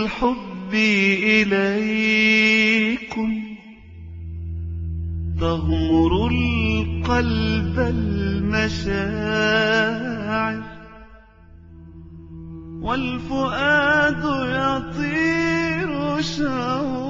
الحب إليكم. تغمر القلب المشاعر والفؤاد يطير شوقا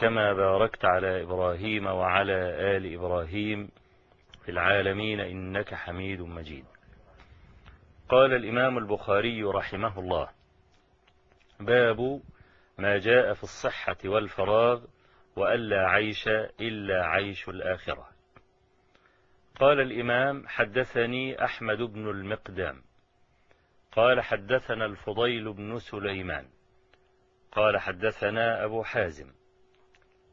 كما باركت على إبراهيم وعلى آل إبراهيم في العالمين إنك حميد مجيد. قال الإمام البخاري رحمه الله باب ما جاء في الصحة والفراغ وألا عيش إلا عيش الآخرة. قال الإمام حدثني أحمد بن المقدام. قال حدثنا الفضيل بن سليمان. قال حدثنا أبو حازم.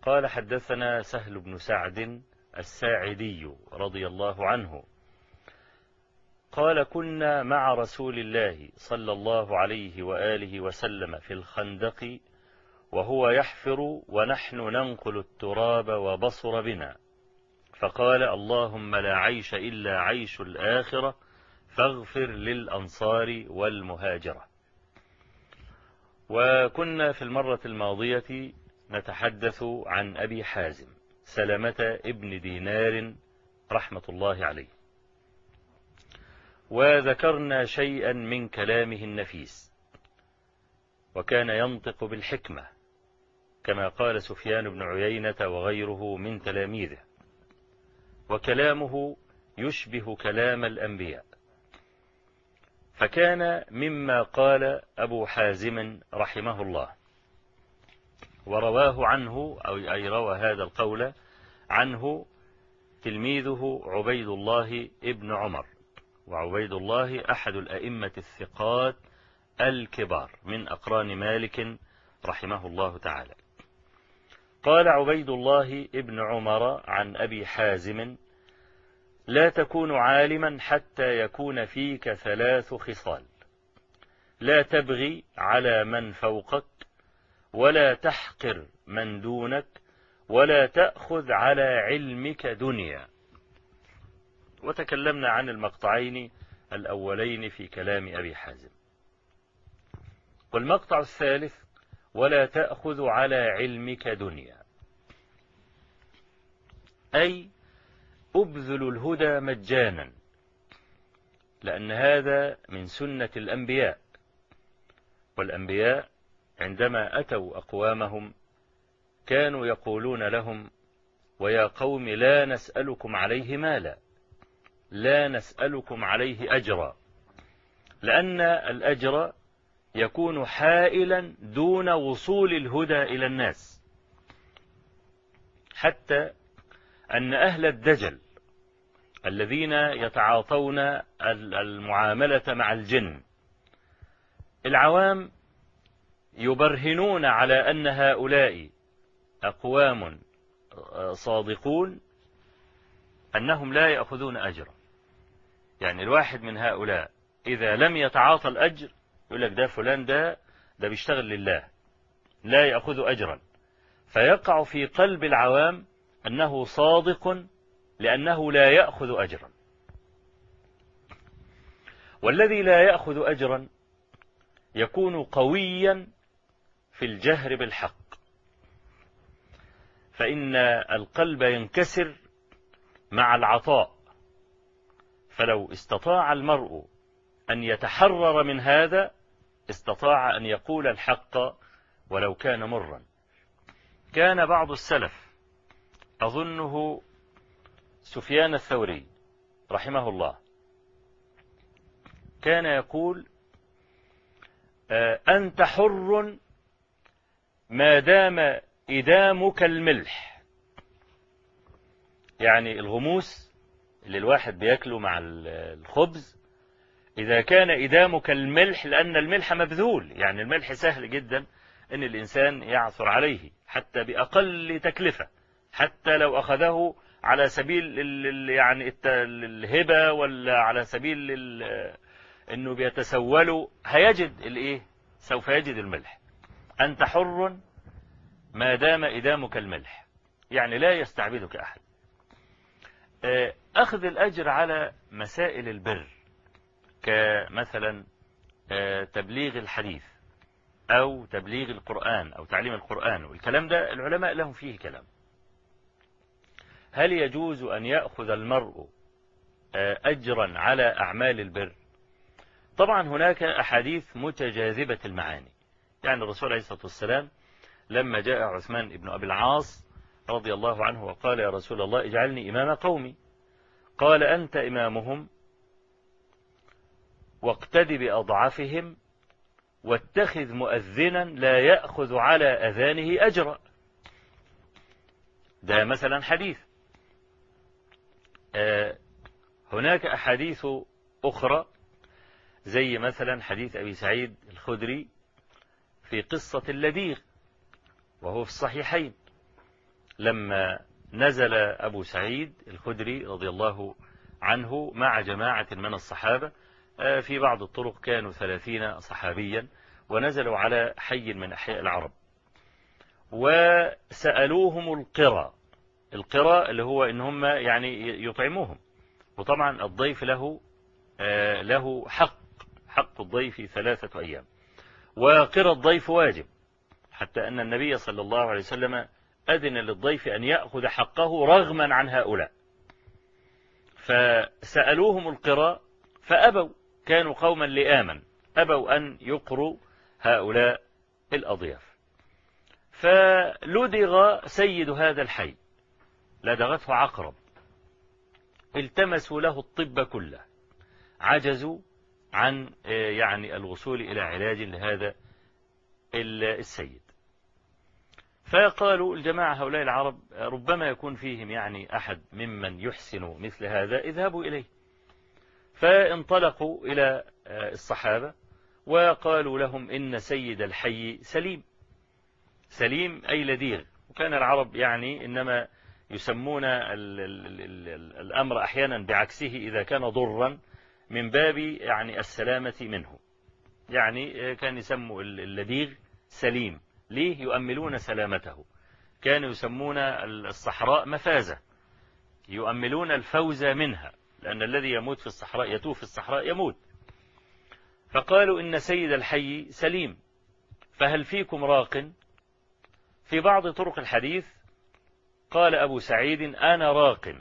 قال حدثنا سهل بن سعد الساعدي رضي الله عنه. قال كنا مع رسول الله صلى الله عليه وآله وسلم في الخندق وهو يحفر ونحن ننقل التراب وبصر بنا. فقال اللهم لا عيش إلا عيش الآخرة فاغفر للأنصار والمهاجرة. وكنا في المرة الماضية نتحدث عن أبي حازم سلمة ابن دينار رحمة الله عليه. وذكرنا شيئا من كلامه النفيس وكان ينطق بالحكمة كما قال سفيان بن عيينة وغيره من تلاميذه وكلامه يشبه كلام الأنبياء. فكان مما قال أبو حازم رحمه الله. ورواه عنه أو أي روى هذا القول عنه تلميذه عبيد الله ابن عمر. وعبيد الله أحد الأئمة الثقات الكبار من أقران مالك رحمه الله تعالى. قال عبيد الله ابن عمر عن أبي حازم لا تكون عالما حتى يكون فيك ثلاث خصال. لا تبغي على من فوقك ولا تحقر من دونك ولا تأخذ على علمك دنيا. وتكلمنا عن المقطعين الأولين في كلام أبي حازم. والمقطع الثالث ولا تأخذ على علمك دنيا. أي أبذل الهدى مجانا لأن هذا من سنة الأنبياء. والأنبياء عندما أتوا أقوامهم كانوا يقولون لهم ويا قوم لا نسألكم عليه مالا لا نسألكم عليه أجرا لأن الأجر يكون حائلا دون وصول الهدى إلى الناس حتى أن أهل الدجل الذين يتعاطون المعاملة مع الجن العوام يبرهنون على أن هؤلاء أقوام صادقون أنهم لا يأخذون أجرا. يعني الواحد من هؤلاء إذا لم يتعاطى الأجر يقول لك ده فلان ده ده بيشتغل لله لا يأخذ أجرا. فيقع في قلب العوام أنه صادق لأنه لا يأخذ أجرا. والذي لا يأخذ أجرا يكون قويا في الجهر بالحق. فإن القلب ينكسر مع العطاء. فلو استطاع المرء أن يتحرر من هذا استطاع أن يقول الحق ولو كان مرا. كان بعض السلف أظنه سفيان الثوري رحمه الله كان يقول أنت حر ما دام إدامك الملح. يعني الغموس اللي الواحد بياكله مع الخبز إذا كان إدامك الملح لأن الملح مبذول. يعني الملح سهل جدا أن الإنسان يعثر عليه حتى بأقل تكلفة حتى لو أخذه على سبيل يعني الهبة ولا على سبيل أنه بيتسوله هيجد الإيه؟ سوف يجد الملح. أنت حر ما دام إدامك الملح. يعني لا يستعبدك أحد. أخذ الأجر على مسائل البر كمثلا تبليغ الحديث أو تبليغ القرآن أو تعليم القرآن. والكلام ده العلماء لهم فيه كلام. هل يجوز أن يأخذ المرء أجرا على أعمال البر؟ طبعا هناك أحاديث متجاذبة المعاني. يعني الرسول عليه الصلاة والسلام لما جاء عثمان بن أبي العاص رضي الله عنه وقال يا رسول الله اجعلني إمام قومي. قال أنت إمامهم واقتد بأضعفهم واتخذ مؤذنا لا يأخذ على أذانه أجرا. ده مثلا حديث. آه هناك أحاديث أخرى زي مثلا حديث أبي سعيد الخدري في قصة اللديغ وهو في الصحيحين لما نزل أبو سعيد الخدري رضي الله عنه مع جماعة من الصحابة في بعض الطرق كانوا ثلاثين صحابيا ونزلوا على حي من أحياء العرب. وسألوهم القرى القرى اللي هو إن هم يعني يطعموهم. وطبعا الضيف له له حق حق الضيف ثلاثة أيام. وقرى الضيف واجب حتى أن النبي صلى الله عليه وسلم أذن للضيف أن يأخذ حقه رغما عن هؤلاء. فسألوهم القراء فأبوا كانوا قوما لآمن أبوا أن يقروا هؤلاء الأضياف. فلدغ سيد هذا الحي لدغته عقرب التمسوا له الطب كله عجزوا عن يعني الوصول إلى علاج لهذا السيد. فقالوا الجماعة هؤلاء العرب ربما يكون فيهم يعني أحد ممن يحسن مثل هذا اذهبوا إليه. فانطلقوا إلى الصحابة وقالوا لهم إن سيد الحي سليم. سليم أي لديغ. وكان العرب يعني إنما يسمون ال ال ال الأمر أحيانا بعكسه إذا كان ضرا من باب يعني السلامة منه. يعني كان يسموا اللديغ سليم. ليه يؤملون سلامته؟ كانوا يسمون الصحراء مفازة. يؤملون الفوز منها. لأن الذي يموت في الصحراء يتوه في الصحراء يموت. فقالوا إن سيد الحي سليم. فهل فيكم راق؟ في بعض طرق الحديث قال أبو سعيد أنا راق.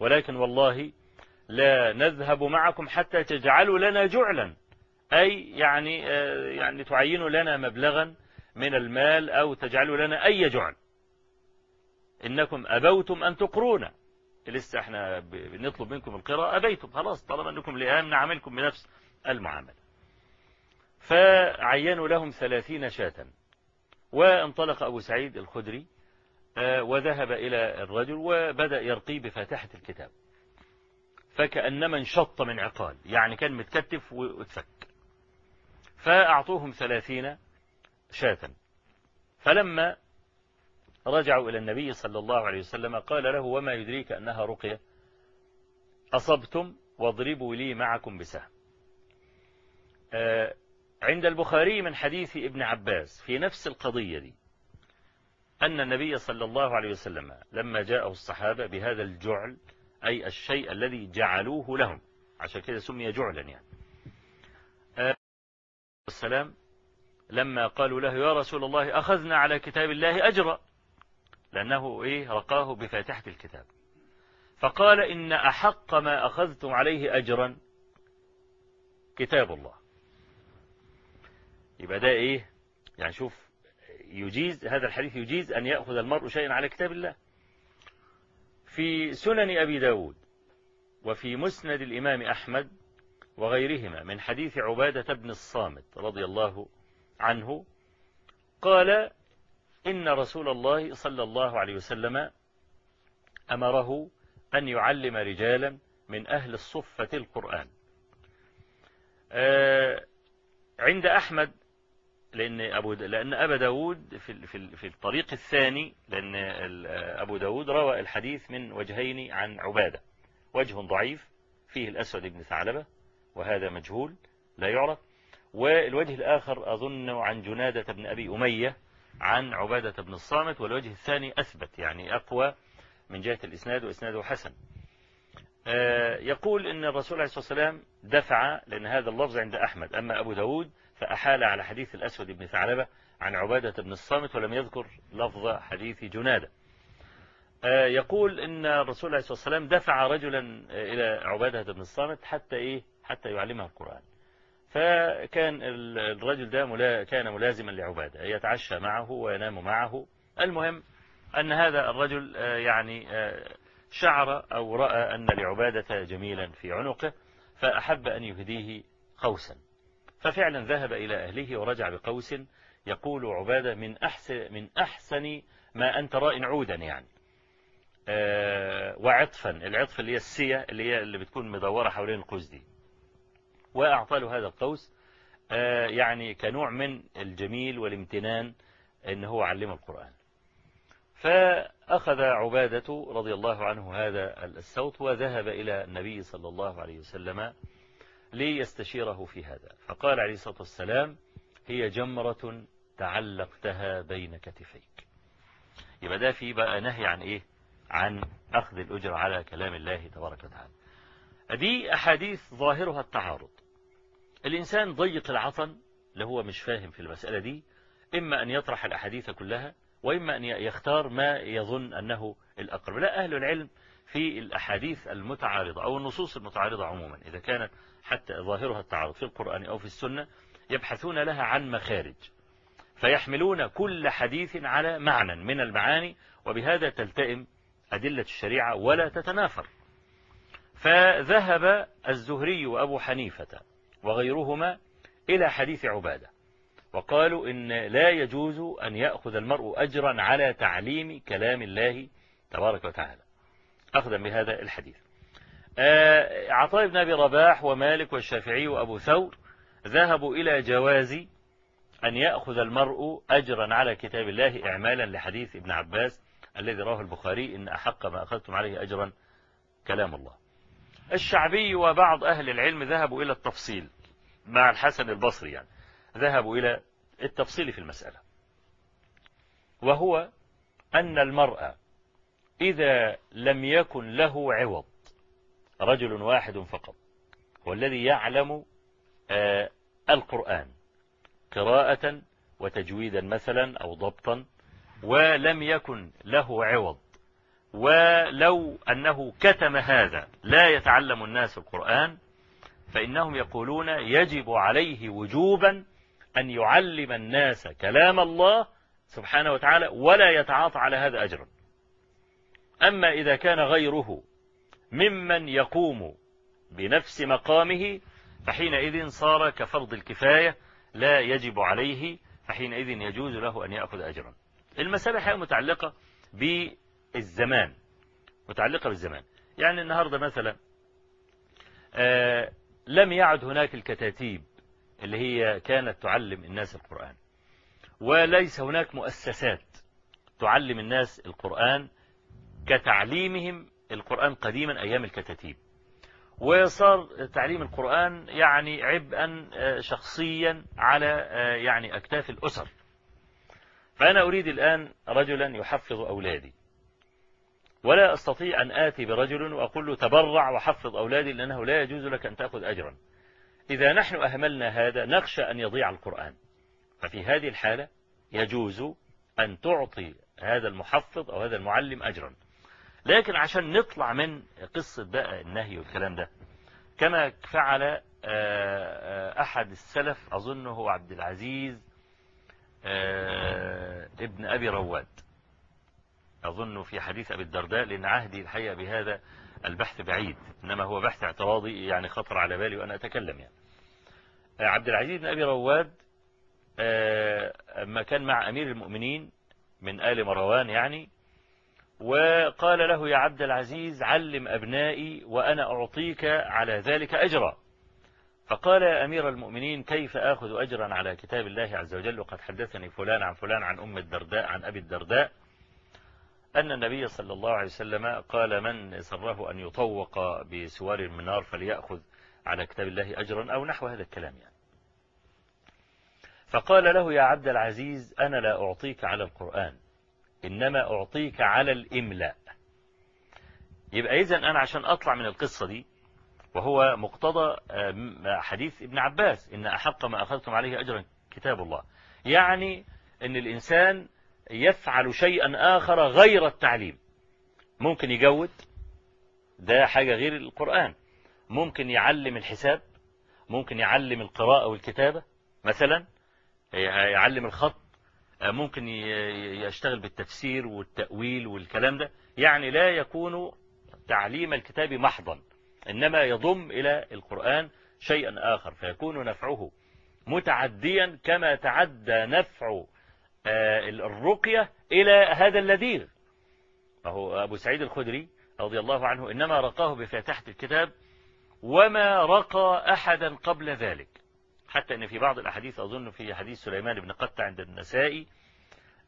ولكن والله لا نذهب معكم حتى تجعلوا لنا جعلا. أي يعني يعني تعينوا لنا مبلغا من المال أو تجعلوا لنا أي جعل. إنكم أبوتم أن تقرونا لسه إحنا بنطلب منكم القراءة أبيتم. خلاص طالما أنكم لئام نعملكم بنفس المعاملة. فعينوا لهم ثلاثين شاة. وانطلق أبو سعيد الخدري وذهب إلى الرجل وبدأ يرقي بفاتحة الكتاب. فكأنما انشط من عقال يعني كان متكتف واتفك. فأعطوهم ثلاثين شاة. فلما رجعوا إلى النبي صلى الله عليه وسلم قال له وما يدريك أنها رقية؟ أصبتم واضربوا لي معكم بسهم. عند البخاري من حديث ابن عباس في نفس القضية دي أن النبي صلى الله عليه وسلم لما جاءه الصحابة بهذا الجعل أي الشيء الذي جعلوه لهم. عشان كده سمي جعلا يعني. والسلام. لما قالوا له يا رسول الله أخذنا على كتاب الله أجرا. لأنه إيه رقاه بفاتحة الكتاب. فقال إن أحق ما أخذتم عليه أجرا كتاب الله. يبقى ده إيه يعني شوف يجيز هذا الحديث يجيز أن يأخذ المرء شيئا على كتاب الله. في سنن أبي داود وفي مسند الإمام أحمد وغيرهما من حديث عبادة بن الصامت رضي الله عنه قال إن رسول الله صلى الله عليه وسلم أمره أن يعلم رجالا من أهل الصفة القرآن. عند أحمد لأن أبو لأن أبا داود في في في الطريق الثاني لأن أبو داود روى الحديث من وجهين عن عبادة. وجه ضعيف فيه الأسود بن ثعلبة وهذا مجهول لا يعرف. والوجه الآخر أظن عن جنادة بن أبي أمية عن عبادة بن الصامت والوجه الثاني أثبت يعني أقوى من جهة الإسناد وإسناده حسن. يقول إن الرسول عليه الصلاة والسلام دفع لأن هذا اللفظ عند أحمد أما أبو داود فأحال على حديث الأسود بن ثعلبة عن عبادة بن الصامت ولم يذكر لفظ حديث جنادة. يقول إن الرسول عليه الصلاة والسلام دفع رجلا إلى عبادة بن الصامت حتى إيه؟ حتى يعلمها القرآن. فكان الرجل ده ملا كان ملازما لعبادة يتعشى معه وينام معه. المهم أن هذا الرجل يعني شعر أو رأى أن لعبادة جميلا في عنقه فأحب أن يهديه قوسا ففعلا ذهب إلى أهله ورجع بقوس يقول عبادة من أحسن, من أحسن ما أنت راء عودا يعني. وعطفا العطف اللي هي السية اللي هي اللي بتكون مدورة حوالين القوس دي. وأعطى له هذا القوس يعني كنوع من الجميل والامتنان أن هو علم القرآن. فأخذ عبادة رضي الله عنه هذا الصوت وذهب إلى النبي صلى الله عليه وسلم ليستشيره في هذا. فقال عليه الصلاة والسلام هي جمرة تعلقتها بين كتفيك. يبقى ده في بقى نهي عن إيه؟ عن أخذ الأجر على كلام الله تبارك وتعالى. دي أحاديث ظاهرها التعارض. الإنسان ضيق العطن اللي هو مش فاهم في المسألة دي إما أن يطرح الأحاديث كلها وإما أن يختار ما يظن أنه الأقرب. لا أهل العلم في الأحاديث المتعارضة أو النصوص المتعارضة عموما إذا كانت حتى ظاهرها التعارض في القرآن أو في السنة يبحثون لها عن مخارج فيحملون كل حديث على معنى من المعاني وبهذا تلتئم أدلة الشريعة ولا تتنافر. فذهب الزهري وأبو حنيفة وغيرهما إلى حديث عبادة وقالوا إن لا يجوز أن يأخذ المرء أجرا على تعليم كلام الله تبارك وتعالى. أخذا بهذا الحديث. عطاء بن أبي رباح ومالك والشافعي وأبو ثور ذهبوا إلى جواز أن يأخذ المرء أجرا على كتاب الله إعمالا لحديث ابن عباس الذي رواه البخاري إن أحق ما أخذتم عليه أجرا كلام الله. الشعبي وبعض أهل العلم ذهبوا إلى التفصيل مع الحسن البصري يعني. ذهبوا إلى التفصيل في المسألة. وهو أن المرأة إذا لم يكن له عوض رجل واحد فقط. هو الذي يعلم آه القرآن قراءة وتجويدا مثلا أو ضبطا ولم يكن له عوض. ولو أنه كتم هذا لا يتعلم الناس القرآن فإنهم يقولون يجب عليه وجوبا أن يعلم الناس كلام الله سبحانه وتعالى ولا يتعاطى على هذا أجرا. أما إذا كان غيره ممن يقوم بنفس مقامه فحينئذ صار كفرض الكفاية لا يجب عليه فحينئذ يجوز له أن يأخذ أجرا. المسألة حقيقة متعلقة بالزمان متعلقة بالزمان. يعني النهاردة مثلا آه لم يعد هناك الكتاتيب اللي هي كانت تعلم الناس القرآن وليس هناك مؤسسات تعلم الناس القرآن كتعليمهم القرآن قديما أيام الكتاتيب. وصار تعليم القرآن يعني عبئا شخصيا على يعني أكتاف الأسر. فأنا أريد الآن رجلا يحفظ أولادي. ولا أستطيع أن آتي برجل وأقول له تبرع وحفظ أولادي لأنه لا يجوز لك أن تأخذ أجرا. إذا نحن أهملنا هذا نخشى أن يضيع القرآن. ففي هذه الحالة يجوز أن تعطي هذا المحفظ أو هذا المعلم أجرا. لكن عشان نطلع من قصة بقى النهي والكلام ده كما فعل آه، آه، أحد السلف أظنه هو عبد العزيز آه، ابن أبي رواد. أظن في حديث أبي الدرداء لأن عهدي الحقيقة بهذا البحث بعيد إنما هو بحث اعتراضي يعني خطر على بالي وأنا أتكلم يعني. عبد العزيز بن أبي رواد ما كان مع أمير المؤمنين من آل مروان يعني وقال له يا عبد العزيز علم أبنائي وأنا أعطيك على ذلك أجرا. فقال يا أمير المؤمنين كيف آخذ أجرا على كتاب الله عز وجل؟ وقد حدثني فلان عن فلان عن أم الدرداء عن أبي الدرداء أن النبي صلى الله عليه وسلم قال من سره أن يطوق بسوار من نار فليأخذ على كتاب الله أجرا أو نحو هذا الكلام يعني. فقال له يا عبد العزيز أنا لا أعطيك على القرآن. إنما أعطيك على الإملاء. يبقى إذن أنا عشان أطلع من القصة دي وهو مقتضى حديث ابن عباس إن أحق ما أخذتم عليه أجرا كتاب الله. يعني أن الإنسان يفعل شيئا آخر غير التعليم. ممكن يجود ده حاجة غير القرآن. ممكن يعلم الحساب ممكن يعلم القراءة والكتابة مثلا يعلم الخط ممكن يشتغل بالتفسير والتأويل والكلام ده. يعني لا يكون تعليم الكتاب محضا إنما يضم إلى القرآن شيئا آخر فيكون نفعه متعديا كما تعدى نفع الرقية إلى هذا اللذيذ فهو أبو سعيد الخدري رضي الله عنه إنما رقاه بفاتحة الكتاب وما رقى أحدا قبل ذلك. حتى أن في بعض الأحاديث أظن في حديث سليمان بن قطع عند النسائي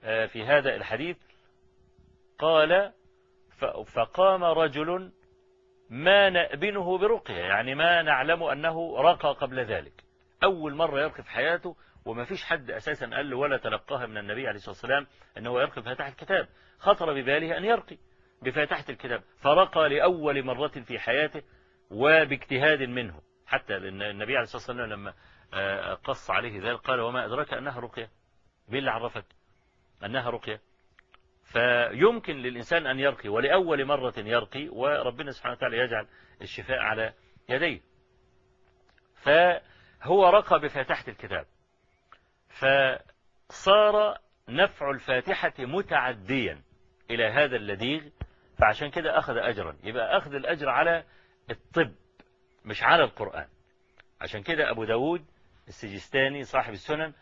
في هذا الحديث قال فقام رجل ما نأبنه برقية يعني ما نعلم أنه رقى قبل ذلك. أول مرة يرقي في حياته وما فيش حد أساسا قال له ولا تلقاها من النبي عليه الصلاة والسلام أنه يرقي بفاتحة الكتاب. خطر بباله أن يرقي بفاتحة الكتاب فرقى لأول مرة في حياته وباجتهاد منه. حتى النبي عليه الصلاة والسلام لما قص عليه ذلك قال وما أدرك أنها رقية. بالله عرفك أنها رقية؟ فيمكن للإنسان أن يرقي ولأول مرة يرقي وربنا سبحانه وتعالى يجعل الشفاء على يديه. فهو رقى بفاتحة الكتاب فصار نفع الفاتحة متعديا إلى هذا اللذيذ فعشان كده أخذ أجرا. يبقى أخذ الأجر على الطب مش على القرآن. عشان كده أبو داود السجستاني صاحب السنن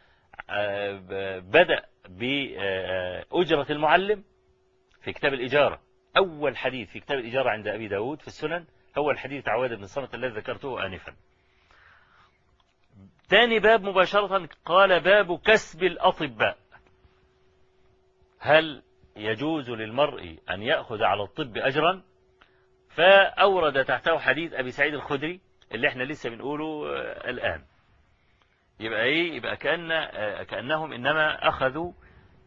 بدأ بأجرة المعلم في كتاب الإجارة. أول حديث في كتاب الإجارة عند أبي داود في السنن هو الحديث عواد بن صمت الذي ذكرته آنفا. ثاني باب مباشرة قال باب كسب الأطباء. هل يجوز للمرء أن يأخذ على الطب أجرا؟ فأورد تحته حديث أبي سعيد الخدري اللي إحنا لسه بنقوله الآن. يبقى إيه؟ يبقى كأن كأنهم إنما أخذوا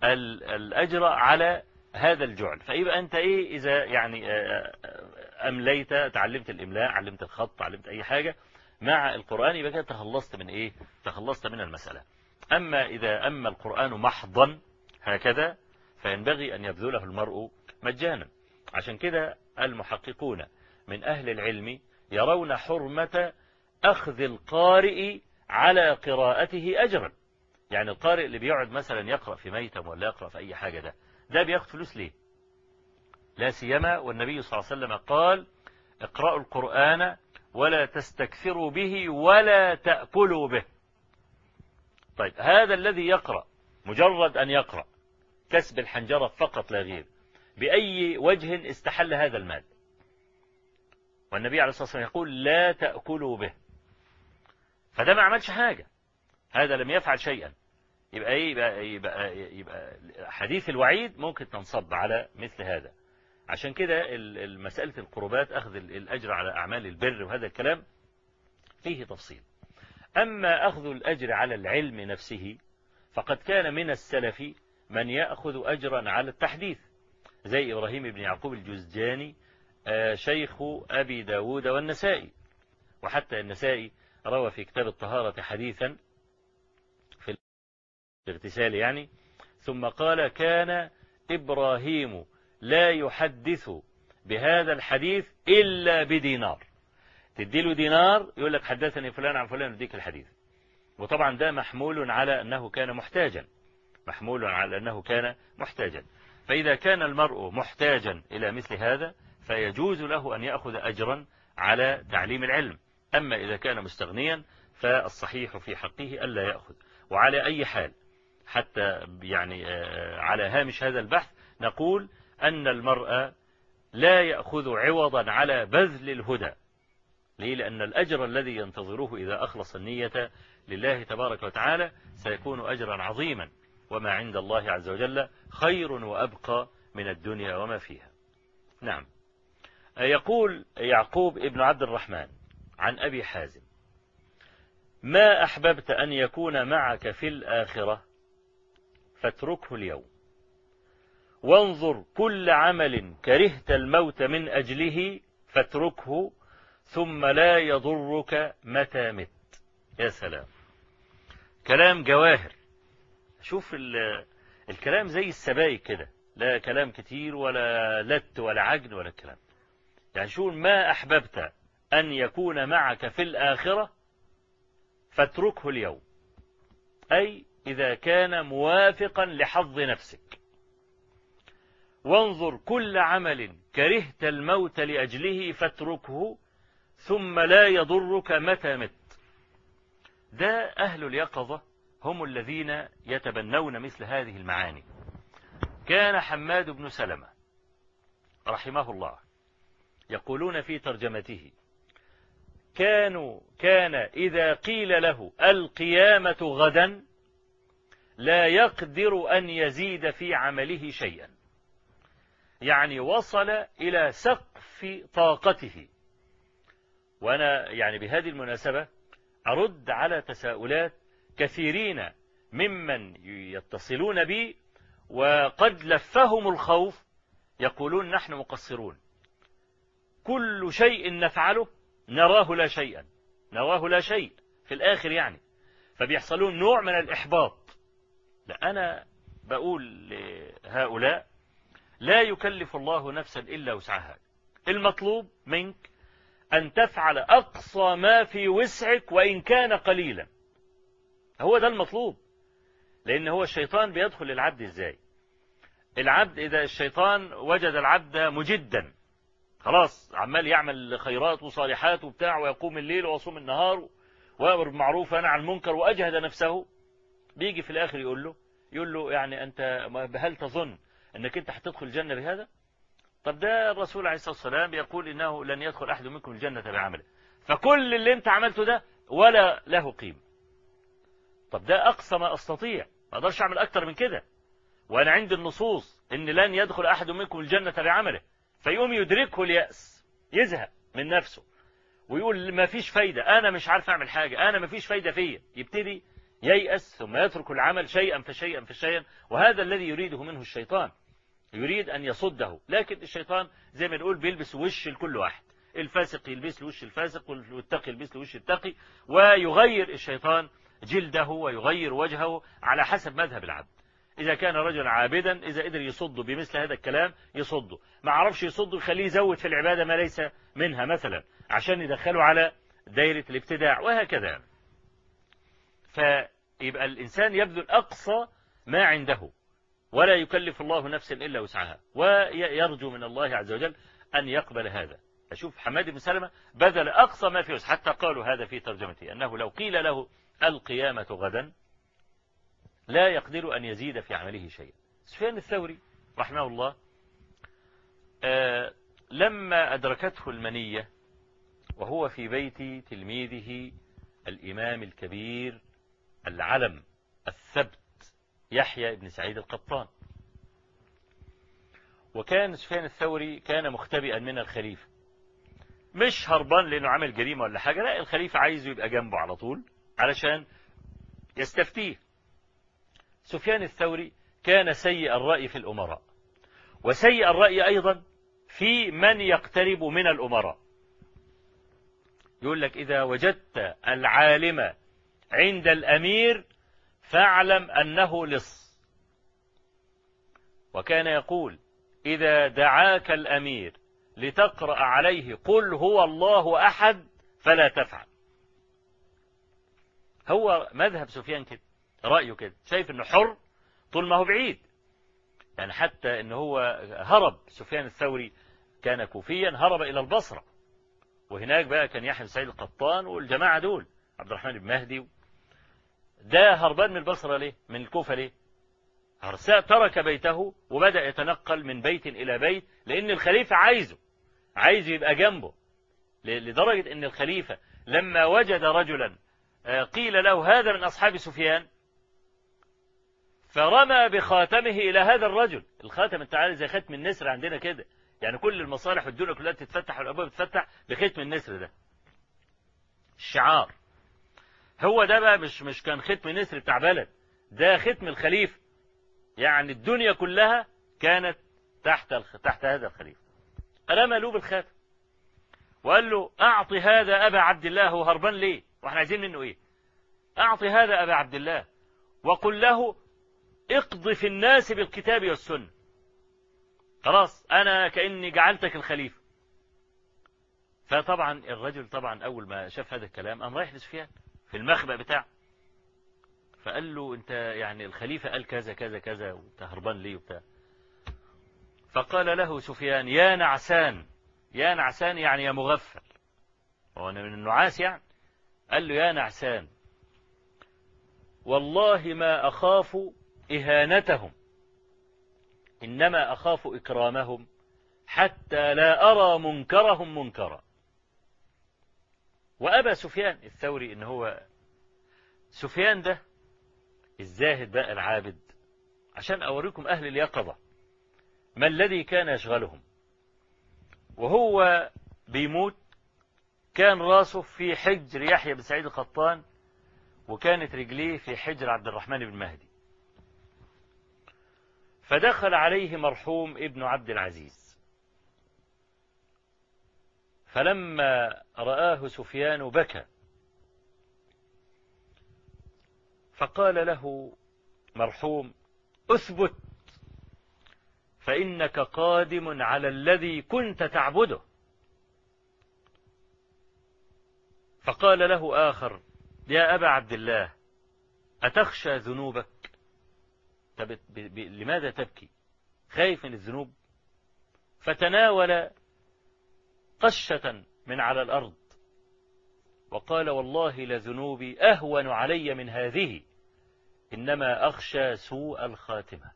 الأجر على هذا الجعل. فيبقى أنت إيه؟ إذا يعني أمليت تعلمت الإملاء علمت الخط علمت أي حاجة مع القرآن يبقى كده تخلصت من إيه؟ تخلصت من المسألة. أما إذا أما القرآن محضا هكذا فينبغي أن يبذله المرء مجانا. عشان كده المحققون من أهل العلم يرون حرمة أخذ القارئ على قراءته أجرا. يعني القارئ اللي بيقعد مثلا يقرأ في ميتم ولا يقرأ في أي حاجة ده ده بياخد فلوس ليه؟ لا سيما والنبي صلى الله عليه وسلم قال اقرأوا القرآن ولا تستكثروا به ولا تأكلوا به. طيب هذا الذي يقرأ مجرد أن يقرأ كسب الحنجرة فقط لا غير بأي وجه استحل هذا المال؟ والنبي عليه الصلاة والسلام يقول لا تأكلوا به. فده ما عملش حاجة. هذا لم يفعل شيئا. يبقى إيه؟ يبقى, يبقى, يبقى حديث الوعيد ممكن تنصب على مثل هذا. عشان كده مسألة القربات أخذ الأجر على أعمال البر وهذا الكلام فيه تفصيل. أما أخذ الأجر على العلم نفسه فقد كان من السلف من يأخذ أجرا على التحديث. زي إبراهيم بن يعقوب الجزجاني شيخ أبي داود والنسائي. وحتى النسائي روى في كتاب الطهارة حديثا في الاغتسال يعني ثم قال كان إبراهيم لا يحدث بهذا الحديث إلا بدينار. تديله دينار يقول لك حدثني فلان عن فلان يديك الحديث. وطبعا ده محمول على أنه كان محتاجا محمول على أنه كان محتاجا. فإذا كان المرء محتاجا إلى مثل هذا فيجوز له أن يأخذ أجرا على تعليم العلم. أما إذا كان مستغنيا فالصحيح في حقه ألا يأخذ. وعلى أي حال حتى يعني على هامش هذا البحث نقول أن المرأة لا يأخذ عوضا على بذل الهدى. ليه؟ لأن الأجر الذي ينتظره إذا أخلص النية لله تبارك وتعالى سيكون أجرا عظيما. وما عند الله عز وجل خير وأبقى من الدنيا وما فيها. نعم. يقول يعقوب ابن عبد الرحمن عن أبي حازم. ما أحببت أن يكون معك في الآخرة؟ فاتركه اليوم. وانظر كل عمل كرهت الموت من أجله فاتركه ثم لا يضرك متى مت. يا سلام. كلام جواهر. شوف الكلام زي السبايك كده. لا كلام كتير ولا لت ولا عجن ولا الكلام يعني شو ما أحببت أن يكون معك في الآخرة فاتركه اليوم. أي إذا كان موافقا لحظ نفسك. وانظر كل عمل كرهت الموت لأجله فاتركه ثم لا يضرك متى مت. ده أهل اليقظة هم الذين يتبنون مثل هذه المعاني. كان حماد بن سلمة رحمه الله يقولون في ترجمته كانوا كان إذا قيل له القيامة غدا لا يقدر أن يزيد في عمله شيئا. يعني وصل إلى سقف طاقته. وأنا يعني بهذه المناسبة أرد على تساؤلات كثيرين ممن يتصلون بي وقد لفهم الخوف يقولون نحن مقصرون. كل شيء نفعله نراه لا شيئا. نراه لا شيء. في الآخر يعني. فبيحصلون نوع من الإحباط. لا أنا بقول لهؤلاء لا يكلف الله نفسا إلا وسعها. المطلوب منك أن تفعل أقصى ما في وسعك وإن كان قليلا. هو ده المطلوب. لأن هو الشيطان بيدخل للعبد إزاي؟ العبد إذا الشيطان وجد العبد مجدا خلاص عمال يعمل خيرات وصالحات وبتاع ويقوم الليل ويصوم النهار ويأمر بالمعروف وينهى عن المنكر وأجهد نفسه. بيجي في الآخر يقول له يقول له يعني أنت هل تظن أنك أنت هتدخل الجنة بهذا؟ طب ده الرسول عليه الصلاة والسلام يقول إنه لن يدخل أحد منكم الجنة بعمله. فكل اللي أنت عملته ده ولا له قيمة. طب ده أقصى ما أستطيع ما أقدرش أعمل أكتر من كده. وأنا عندي النصوص إن لن يدخل أحد منكم الجنة بعمله. فيقوم يدركه اليأس يزهق من نفسه ويقول ما فيش فايدة أنا مش عارف أعمل حاجة أنا ما فيش فايدة فيا. يبتدي ييأس ثم يترك العمل شيئا فشيئا فشيئا وهذا الذي يريده منه الشيطان. يريد أن يصده لكن الشيطان زي ما نقول بيلبس وش لكل واحد. الفاسق يلبس له وش الفاسق والتقي يلبس له وش التقي ويغير الشيطان جلده ويغير وجهه على حسب مذهب العبد. إذا كان رجلا عابدا إذا قدر يصده بمثل هذا الكلام يصده. ما عرفش يصده يخليه يزود في العبادة ما ليس منها. مثلا عشان يدخله على دايرة الابتداع وهكذا. فيبقى الإنسان يبذل أقصى ما عنده ولا يكلف الله نفسا إلا وسعها. ويرجو من الله عز وجل أن يقبل هذا. أشوف حماد بن سلمة بذل أقصى ما في وسع حتى قالوا هذا في ترجمته أنه لو قيل له القيامة غدا لا يقدر أن يزيد في عمله شيئا. سفيان الثوري رحمه الله آه لما أدركته المنية وهو في بيت تلميذه الإمام الكبير العلم الثبت يحيى بن سعيد القطان. وكان سفيان الثوري كان مختبئا من الخليفة. مش هربان لأنه عمل جريمة ولا حاجة لا الخليفة عايزه يبقى جنبه على طول علشان يستفتيه. سفيان الثوري كان سيء الرأي في الأمراء. وسيء الرأي أيضا في من يقترب من الأمراء. يقول لك إذا وجدت العالم عند الأمير فاعلم أنه لص. وكان يقول إذا دعاك الأمير لتقرأ عليه قل هو الله أحد فلا تفعل. هو مذهب سفيان كده. رأيه كده. شايف إنه حر طول ما هو بعيد. يعني حتى إن هو هرب سفيان الثوري كان كوفيا هرب إلى البصرة. وهناك بقى كان يحيى سعيد القطان والجماعة دول عبد الرحمن بن مهدي. ده هربان من البصرة ليه؟ من الكوفة ليه؟ هرساء ترك بيته وبدأ يتنقل من بيت إلى بيت لأن الخليفة عايزه عايز يبقى جنبه. لدرجة أن الخليفة لما وجد رجلا قيل له هذا من أصحاب سفيان فرمى بخاتمه إلى هذا الرجل. الخاتم انت عارف زي ختم النسر عندنا كده. يعني كل المصالح والدنيا كلها تتفتح والأبواب تتفتح بختم النسر ده. الشعار. هو ده بقى مش مش كان ختم نسر بتاع بلد. ده ختم الخليفة. يعني الدنيا كلها كانت تحت الخ... تحت هذا الخليفة. له بالخاتم وقال له أعطي هذا أبا عبد الله. هو هربان ليه؟ وإحنا عايزين منه إيه؟ أعطي هذا أبا عبد الله. وقل له اقض في الناس بالكتاب والسنة. خلاص أنا كأني جعلتك الخليفة. فطبعا الرجل طبعا أول ما شاف هذا الكلام قام رايح لسفيان في المخبأ بتاعه. فقال له أنت يعني الخليفة قال كذا كذا كذا وانت هربان ليه وبتاع. فقال له سفيان يا نعسان يا نعسان يعني يا مغفل. هو من النعاس يعني. قال له يا نعسان والله ما أخاف إهانتهم. إنما أخاف إكرامهم حتى لا أرى منكرهم منكرا. وأبى سفيان الثوري إن هو سفيان ده الزاهد بقى العابد عشان أوريكم أهل اليقظة ما الذي كان يشغلهم. وهو بيموت كان راسه في حجر يحيى بن سعيد القطان وكانت رجليه في حجر عبد الرحمن بن مهدي. فدخل عليه مرحوم ابن عبد العزيز. فلما رآه سفيان بكى. فقال له مرحوم أثبت فإنك قادم على الذي كنت تعبده. فقال له آخر يا أبا عبد الله أتخشى ذنوبك؟ طب. لماذا تبكي؟ خايف من الذنوب؟ فتناول قشة من على الأرض. وقال والله لذنوبي أهون علي من هذه إنما أخشى سوء الخاتمة.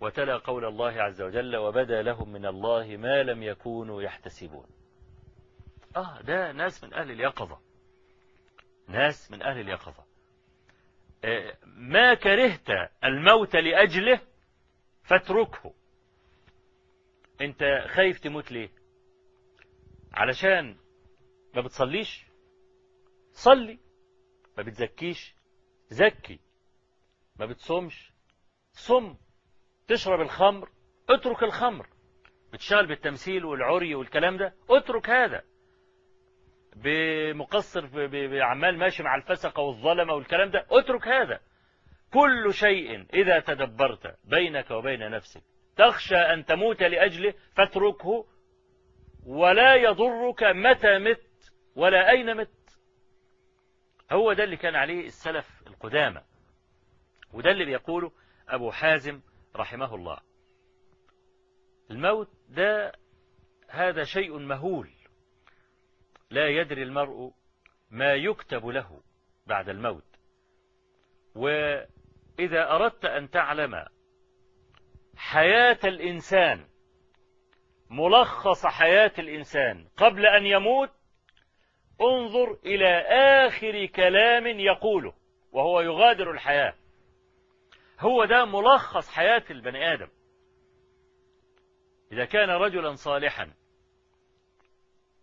وتلا قول الله عز وجل وبدا لهم من الله ما لم يكونوا يحتسبون. آه ده ناس من أهل اليقظة. ناس من أهل اليقظة. ما كرهت الموت لأجله فاتركه. انت خايف تموت ليه؟ علشان ما بتصليش؟ صلي. ما بتزكيش؟ زكي. ما بتصومش؟ صم. تشرب الخمر. اترك الخمر. بتشتغل بالتمثيل والعري والكلام ده. اترك هذا. بمقصر بعمال ماشي مع الفسقة والظلمة والكلام ده اترك هذا. كل شيء إذا تدبرت بينك وبين نفسك تخشى أن تموت لأجله فاتركه ولا يضرك متى مت ولا أين مت. هو ده اللي كان عليه السلف القدامى وده اللي بيقوله أبو حازم رحمه الله. الموت ده هذا شيء مهول. لا يدري المرء ما يكتب له بعد الموت. وإذا أردت أن تعلم حياة الإنسان ملخص حياة الإنسان قبل أن يموت انظر إلى آخر كلام يقوله وهو يغادر الحياة. هو ده ملخص حياة البني آدم. إذا كان رجلا صالحا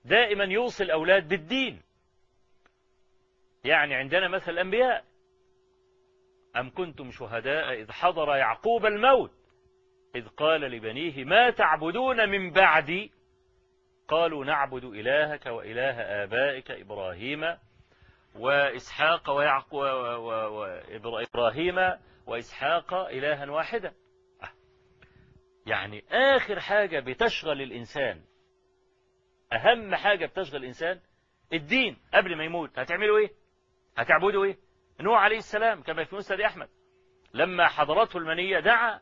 دائما يوصي الأولاد بالدين. يعني عندنا مثل الأنبياء. أم كنتم شهداء إذ حضر يعقوب الموت؟ إذ قال لبنيه ما تعبدون من بعدي؟ قالوا نعبد إلهك وإله آبائك إبراهيم وإسحاق ويعقوب وإبراهيم وإسحاق إلها واحدا. يعني آخر حاجة بتشغل الإنسان أهم حاجة بتشغل الإنسان الدين. قبل ما يموت هتعملوا إيه؟ هتعبدوا إيه؟ نوح عليه السلام كما في مسند أحمد لما حضرته المنية دعا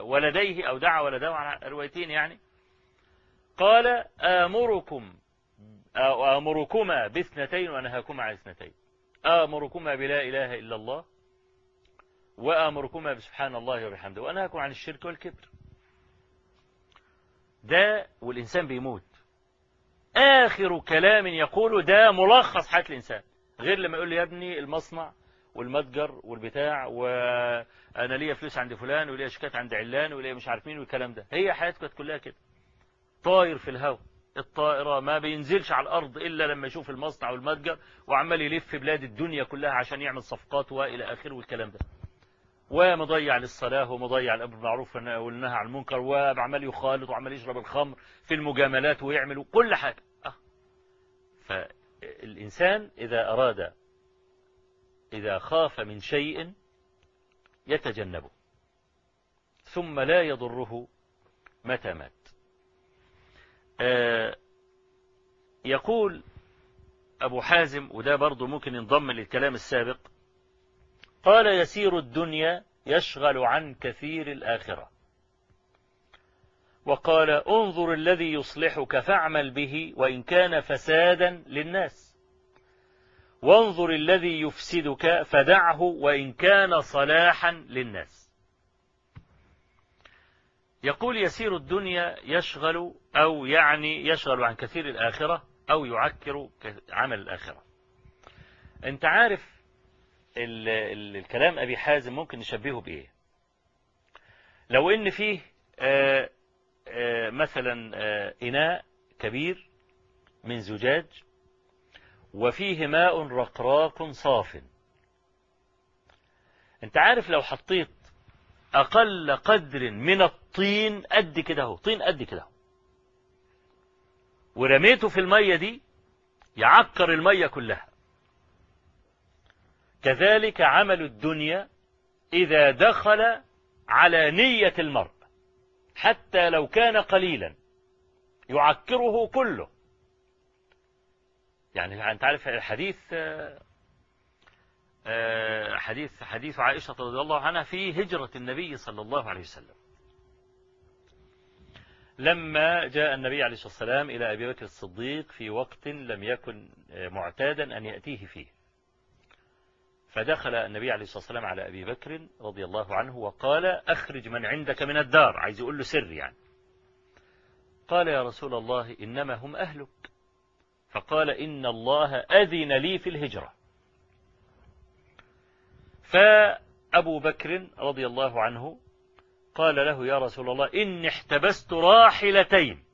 ولديه أو دعا ولده على روايتين يعني قال آمركم أو آمركما باثنتين وأنهاكما عن اثنتين. آمركما بلا إله إلا الله وآمركما بسبحان الله وبحمده وأنهاكم عن الشرك والكبر. ده والإنسان بيموت. آخر كلام يقوله ده ملخص حياة الإنسان. غير لما يقول لي يا ابني المصنع والمتجر والبتاع وأنا ليا فلوس عند فلان وليا شيكات عند علان وليا مش عارف مين والكلام ده. هي حياتك كانت كلها كده. طاير في الهواء الطائرة ما بينزلش على الأرض إلا لما يشوف المصنع والمتجر وعمال يلف في بلاد الدنيا كلها عشان يعمل صفقات وإلى آخره والكلام ده. ومضيع للصلاة ومضيع الأمر بالمعروف والنهي عن المنكر وعمال يخالط وعمال يشرب الخمر في المجاملات ويعمل كل حاجة. فالإنسان إذا أراد إذا خاف من شيء يتجنبه ثم لا يضره متى مات. آه يقول أبو حازم وده برضه ممكن ينضم للكلام السابق قال يسير الدنيا يشغل عن كثير الآخرة. وقال انظر الذي يصلحك فاعمل به وإن كان فسادا للناس. وانظر الذي يفسدك فدعه وإن كان صلاحا للناس. يقول يسير الدنيا يشغل أو يعني يشغل عن كثير الآخرة أو يعكر عمل الآخرة. أنت عارف ال ال الكلام أبي حازم ممكن نشبهه بإيه؟ لو إن فيه آآ مثلا آآ إناء كبير من زجاج وفيه ماء رقراق صاف. أنت عارف لو حطيت أقل قدر من الطين قد كده أهو طين قد كده أهو. ورميته في المية دي يعكر المية كلها. كذلك عمل الدنيا إذا دخل على نية المرء. حتى لو كان قليلا. يعكره كله. يعني أنت عارف الحديث حديث حديث عائشة رضي الله عنها في هجرة النبي صلى الله عليه وسلم. لما جاء النبي عليه الصلاة والسلام إلى أبي بكر الصديق في وقت لم يكن معتادا أن يأتيه فيه. فدخل النبي عليه الصلاة والسلام على أبي بكر رضي الله عنه وقال أخرج من عندك من الدار. عايز يقول له سر يعني. قال يا رسول الله إنما هم أهلك. فقال إن الله أذن لي في الهجرة. فأبو بكر رضي الله عنه قال له يا رسول الله إني احتبست راحلتين.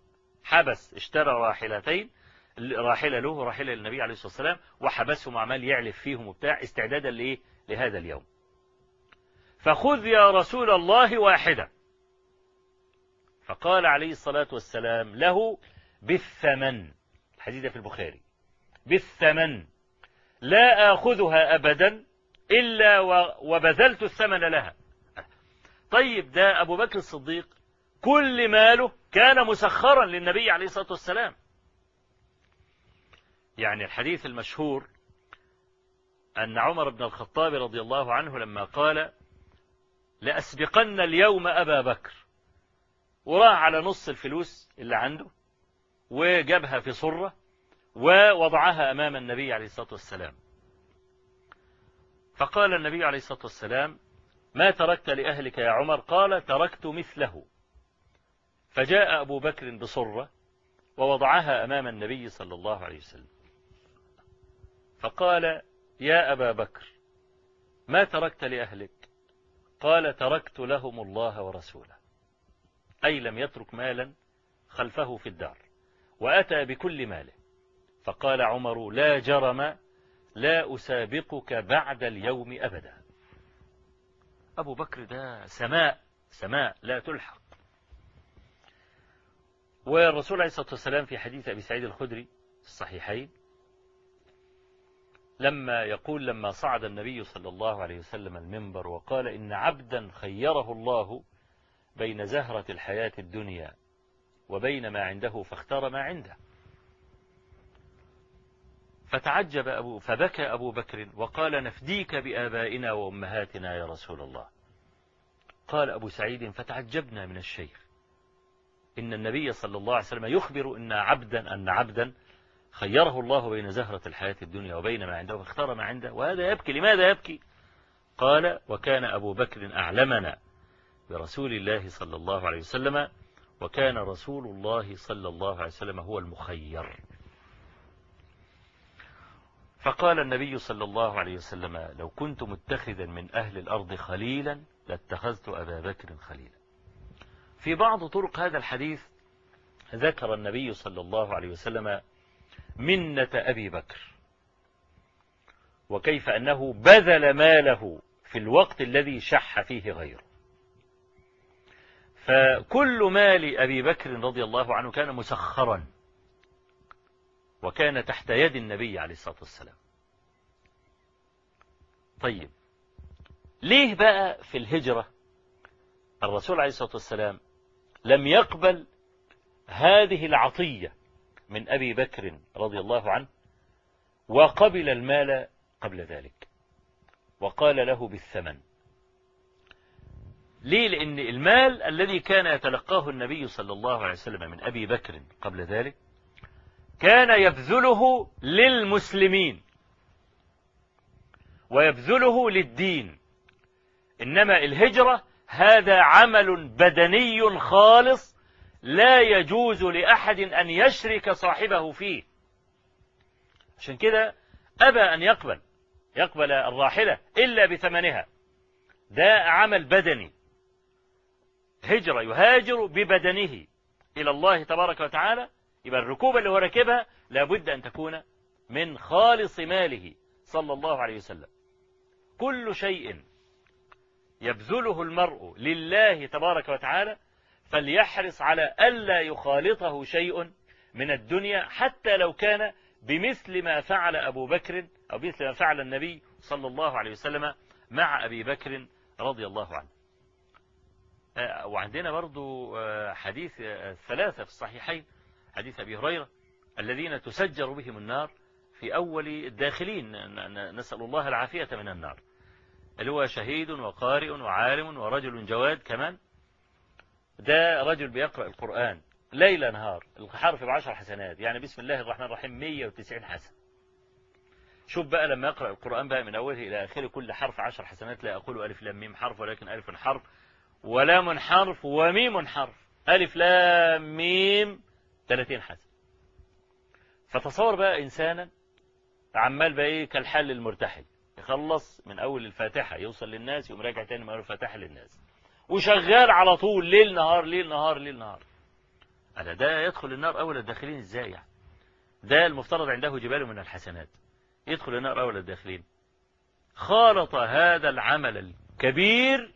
حبس اشترى راحلتين. راحلة له وراحلة للنبي عليه الصلاة والسلام وحبسهم عمال يعلف فيهم وبتاع استعدادا لإيه؟ لهذا اليوم. فخذ يا رسول الله واحدة. فقال عليه الصلاة والسلام له بالثمن. الحديث في البخاري. بالثمن. لا آخذها أبدا إلا وبذلت الثمن لها. طيب ده أبو بكر الصديق كل ماله كان مسخرا للنبي عليه الصلاة والسلام. يعني الحديث المشهور أن عمر بن الخطاب رضي الله عنه لما قال لأسبقن اليوم أبا بكر وراح على نص الفلوس اللي عنده وجابها في صرة ووضعها أمام النبي عليه الصلاة والسلام. فقال النبي عليه الصلاة والسلام ما تركت لأهلك يا عمر؟ قال تركت مثله. فجاء أبو بكر بصرة ووضعها أمام النبي صلى الله عليه وسلم. فقال يا أبا بكر ما تركت لأهلك؟ قال تركت لهم الله ورسوله. أي لم يترك مالا خلفه في الدار وأتى بكل ماله. فقال عمر لا جرم لا أسابقك بعد اليوم أبدا. أبو بكر ده سماء سماء لا تلحق. والرسول عليه الصلاة والسلام في حديث أبي سعيد الخدري الصحيحين لما يقول لما صعد النبي صلى الله عليه وسلم المنبر وقال إن عبدا خيره الله بين زهرة الحياة الدنيا وبين ما عنده فاختار ما عنده. فتعجب أبو فبكى أبو بكر وقال نفديك بآبائنا وأمهاتنا يا رسول الله. قال أبو سعيد فتعجبنا من الشيخ. إن النبي صلى الله عليه وسلم يخبر إن عبدا أن عبدا خيره الله بين زهرة الحياة الدنيا وبين ما عنده فاختار ما عنده وهذا يبكي لماذا يبكي؟ قال وكان أبو بكر أعلمنا برسول الله صلى الله عليه وسلم وكان رسول الله صلى الله عليه وسلم هو المخير. فقال النبي صلى الله عليه وسلم لو كنت متخذا من أهل الأرض خليلا لاتخذت أبا بكر خليلا. في بعض طرق هذا الحديث ذكر النبي صلى الله عليه وسلم منة أبي بكر. وكيف أنه بذل ماله في الوقت الذي شح فيه غيره. فكل مال أبي بكر رضي الله عنه كان مسخرا. وكان تحت يد النبي عليه الصلاة والسلام. طيب ليه بقى في الهجرة الرسول عليه الصلاة والسلام لم يقبل هذه العطية من أبي بكر رضي الله عنه وقبل المال قبل ذلك. وقال له بالثمن. ليه؟ لأن المال الذي كان يتلقاه النبي صلى الله عليه وسلم من أبي بكر قبل ذلك كان يبذله للمسلمين. ويبذله للدين. إنما الهجرة هذا عمل بدني خالص لا يجوز لأحد أن يشرك صاحبه فيه. عشان كده أبى أن يقبل يقبل الراحلة إلا بثمنها. ده عمل بدني. هجرة يهاجر ببدنه إلى الله تبارك وتعالى. يبقى الركوبة اللي هو راكبها لابد أن تكون من خالص ماله صلى الله عليه وسلم. كل شيء يبذله المرء لله تبارك وتعالى فليحرص على ألا يخالطه شيء من الدنيا حتى لو كان بمثل ما فعل أبو بكر أو مثل ما فعل النبي صلى الله عليه وسلم مع أبي بكر رضي الله عنه. وعندنا برضو حديث الثلاثة في الصحيحين. حديث أبي هريرة الذين تسجر بهم النار في أول الداخلين نسأل الله العافية من النار. اللي هو شهيد وقارئ وعالم ورجل جواد كمان. ده رجل بيقرأ القرآن ليل نهار الحرف بعشر حسنات يعني بسم الله الرحمن الرحيم 190 حسن. شوف بقى لما يقرأ القرآن بقى من أوله إلى آخره كل حرف عشر حسنات لا أقول ألف لام ميم حرف ولكن ألف حرف ولام حرف وميم حرف ألف لام ميم 30 حسن. فتصور بقى إنسانا عمال بقى إيه كالحل المرتحل يخلص من أول الفاتحة يوصل للناس يقوم راجع تاني من أول الفاتحة للناس. وشغال على طول ليل نهار ليل نهار ليل نهار. ألا ده يدخل النار أول الداخلين إزاي يعني؟ ده المفترض عنده جبال من الحسنات. يدخل النار أول الداخلين. خالط هذا العمل الكبير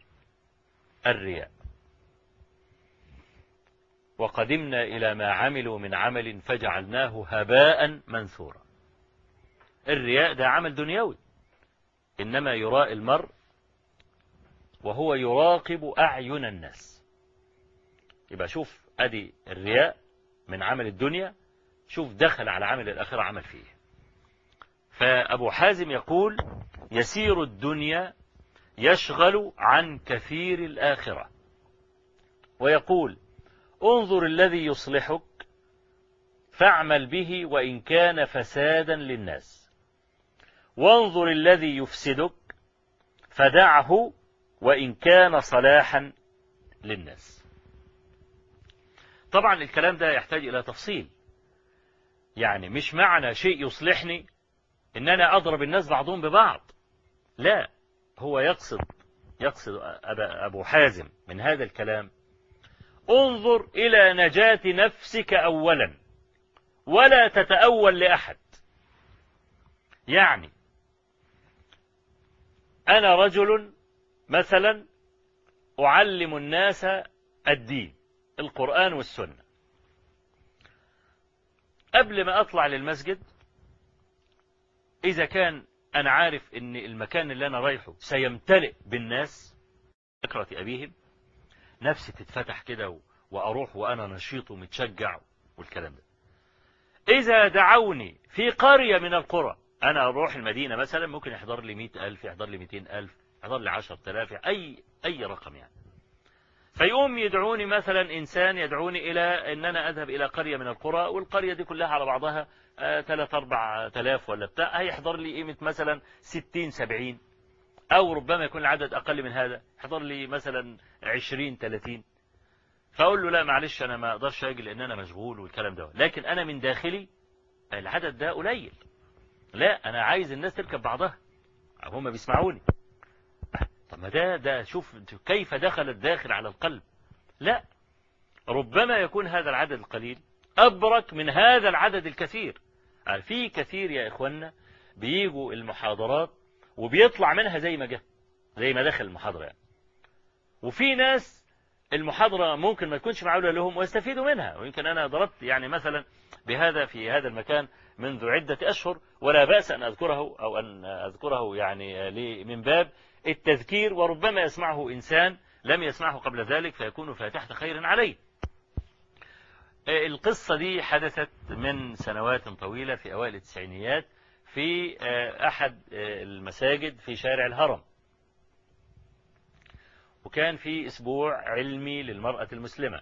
الرياء. وقدمنا إلى ما عملوا من عمل فجعلناه هباء منثورا. الرياء ده عمل دنيوي. إنما يراء المرء وهو يراقب أعين الناس. يبقى شوف أدي الرياء من عمل الدنيا شوف دخل على عمل الآخرة عمل فيه. فأبو حازم يقول يسير الدنيا يشغل عن كثير الآخرة. ويقول انظر الذي يصلحك فاعمل به وإن كان فسادا للناس. وانظر الذي يفسدك فدعه وإن كان صلاحا للناس. طبعا الكلام ده يحتاج إلى تفصيل. يعني مش معنى شيء يصلحني إن أنا أضرب الناس بعضهم ببعض. لا هو يقصد يقصد أبو حازم من هذا الكلام انظر إلى نجاة نفسك أولا ولا تتأول لأحد. يعني أنا رجل مثلا أعلم الناس الدين القرآن والسنة. قبل ما أطلع للمسجد إذا كان أنا عارف إن المكان اللي أنا رايحه سيمتلئ بالناس ذكرة أبيهم نفسي تتفتح كده وأروح وأنا نشيط ومتشجع والكلام ده. إذا دعوني في قرية من القرى أنا أروح المدينة مثلا ممكن يحضر لي مئة ألف يحضر لي مئتين ألف لي عشر تلاف أي أي رقم يعني. فيقوم يدعوني مثلا إنسان يدعوني إلى أن أنا أذهب إلى قرية من القرى والقرية دي كلها على بعضها آه، ثلاث أربع تلاف ولا بتاع هيحضر لي قيمة مثلا ستين سبعين أو ربما يكون العدد أقل من هذا يحضر لي مثلا عشرين ثلاثين فأقول له لا معلش أنا ما أقدرش أجي لأن أنا مشغول والكلام ده. لكن أنا من داخلي العدد ده قليل. لا أنا عايز الناس تركب بعضها. هم بيسمعوني. طب ما ده ده شوف كيف دخل الداخل على القلب؟ لا. ربما يكون هذا العدد القليل أبرك من هذا العدد الكثير. يعني في كثير يا إخوانا بيجوا المحاضرات وبيطلع منها زي ما جه زي ما دخل المحاضرة يعني. وفي ناس المحاضرة ممكن ما تكونش معقولة لهم ويستفيدوا منها. ويمكن أنا ضربت يعني مثلا بهذا في هذا المكان منذ عدة أشهر ولا بأس أن أذكره أو أن أذكره يعني من باب التذكير وربما يسمعه إنسان لم يسمعه قبل ذلك فيكون فاتحة خير عليه. القصة دي حدثت من سنوات طويلة في أوائل التسعينيات في أحد المساجد في شارع الهرم. وكان في أسبوع علمي للمرأة المسلمة.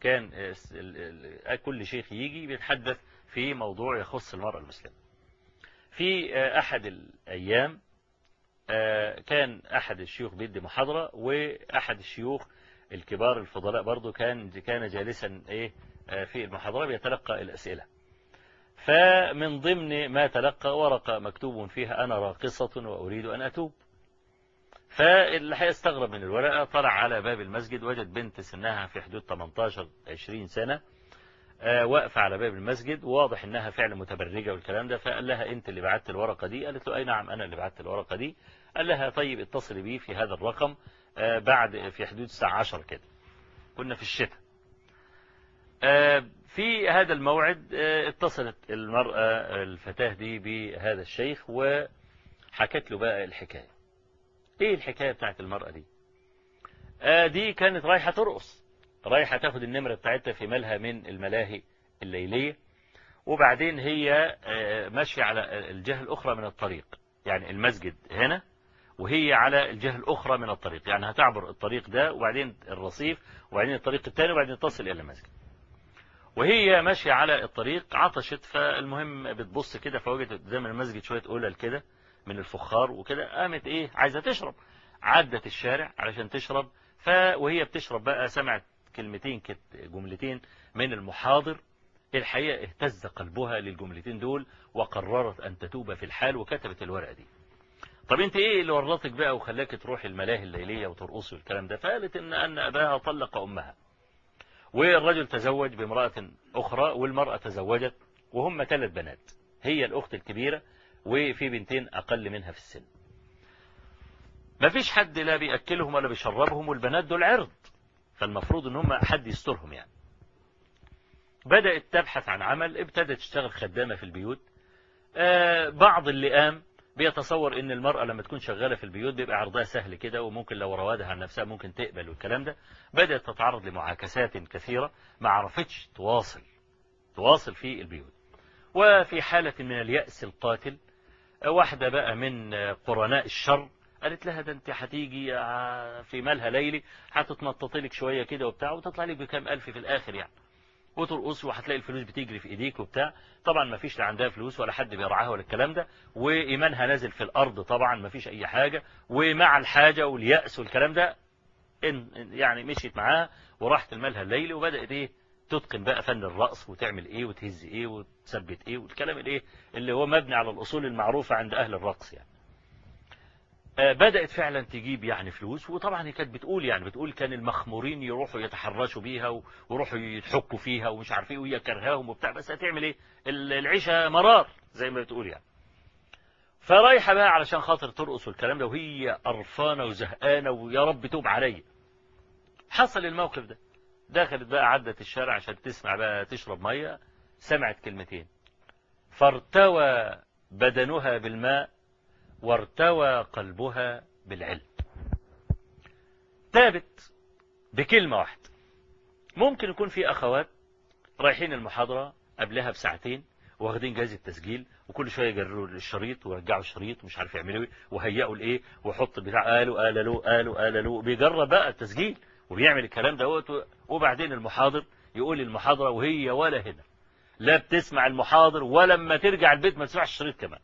كان كل شيخ يجي بيتحدث في موضوع يخص المرأة المسلمة. في أحد الأيام كان أحد الشيوخ بيدي محاضرة وأحد الشيوخ الكبار الفضلاء برضو كان كان جالسا إيه في المحاضرة بيتلقى الأسئلة. فمن ضمن ما تلقى ورقة مكتوب فيها أنا راقصة وأريد أن أتوب. فاللي هيستغرب من الورقة طلع على باب المسجد وجد بنت سنها في حدود 18-20 سنة واقفة على باب المسجد وواضح إنها فعلا متبرجة والكلام ده فقال لها أنت اللي بعت الورقة دي؟ قالت له أي نعم أنا اللي بعت الورقة دي. قال لها طيب اتصلي بي في هذا الرقم بعد في حدود الساعة 10 كده. كنا في الشتاء. في هذا الموعد اتصلت المرأة الفتاة دي بهذا الشيخ وحكت له بقى الحكاية. إيه الحكاية بتاعت المرأة دي؟ دي كانت رايحة ترقص. رايحة تاخد النمرة بتاعتها في ملهى من الملاهي الليلية. وبعدين هي ماشية على الجهة الأخرى من الطريق يعني المسجد هنا. وهي على الجهة الأخرى من الطريق. يعني هتعبر الطريق ده وبعدين الرصيف وبعدين الطريق الثاني وبعدين تصل إلى المسجد. وهي ماشية على الطريق عطشت فالمهم بتبص كده فوجدت قدام المسجد شوية قلل كده من الفخار وكده قامت إيه عايزة تشرب. عدت الشارع علشان تشرب ف وهي بتشرب بقى سمعت كلمتين كت جملتين من المحاضر. الحقيقة اهتز قلبها للجملتين دول وقررت أن تتوب في الحال وكتبت الورقة دي. طب انت إيه اللي ورطك بقى وخلاك تروح الملاهي الليلية وترقصي والكلام ده؟ فقالت ان أن أباها طلق أمها. والرجل تزوج بامرأة أخرى والمرأة تزوجت وهم ثلاث بنات. هي الأخت الكبيرة وفي بنتين أقل منها في السن. ما فيش حد لا بيأكلهم ولا بيشربهم والبنات دول عرض. فالمفروض إن هم حد يسترهم يعني. بدأت تبحث عن عمل ابتدت تشتغل خدامة في البيوت. آه بعض اللي قام بيتصور إن المرأة لما تكون شغالة في البيوت بيبقى عرضها سهل كده وممكن لو روادها عن نفسها ممكن تقبل والكلام ده. بدأت تتعرض لمعاكسات كثيرة ما عرفتش تواصل تواصل في البيوت. وفي حالة من اليأس القاتل واحدة بقى من قرناء الشر قالت لها ده أنت هتيجي في مالها ليلي هتتنطط لك شوية كده وبتاع وتطلع لك بكام ألف في الآخر يعني. وترقص وهتلاقي الفلوس بتجري في إيديك وبتاع. طبعا ما فيش لا عندها فلوس ولا حد بيرعاها ولا الكلام ده. وإيمانها نازل في الأرض طبعا ما فيش أي حاجة. ومع الحاجة واليأس والكلام ده إن يعني مشيت معاها وراحت المالها الليلي وبدأت إيه تتقن بقى فن الرقص وتعمل إيه وتهز إيه وتثبت إيه والكلام الإيه اللي هو مبني على الأصول المعروفة عند أهل الرقص يعني. بدأت فعلا تجيب يعني فلوس. وطبعا هي كانت بتقول يعني بتقول كان المخمورين يروحوا يتحرشوا بيها ويروحوا يتحكوا فيها ومش عارف إيه وهي كرهاهم وبتاع. بس هتعمل إيه؟ العيشة مرار زي ما بتقول يعني. فرايحة بقى علشان خاطر ترقص والكلام ده وهي قرفانة وزهقانة ويا رب توب عليا حصل الموقف ده. دخلت بقى عدت الشارع عشان تسمع بقى تشرب مية. سمعت كلمتين. فارتوى بدنها بالماء. وارتوى قلبها بالعلم. تابت بكلمة واحدة. ممكن يكون في أخوات رايحين المحاضرة قبلها بساعتين واخدين جهاز التسجيل وكل شوية يجروا الشريط ويرجعوا الشريط ومش عارف يعملوا إيه وهيئوا الايه ويحط بتاع قالوا قالوا قالوا قالوا بيجرب بقى التسجيل وبيعمل الكلام دوت وبعدين المحاضر يقول المحاضره وهي ولا هنا. لا بتسمع المحاضر ولا لما ترجع البيت ما تسمعش الشريط كمان.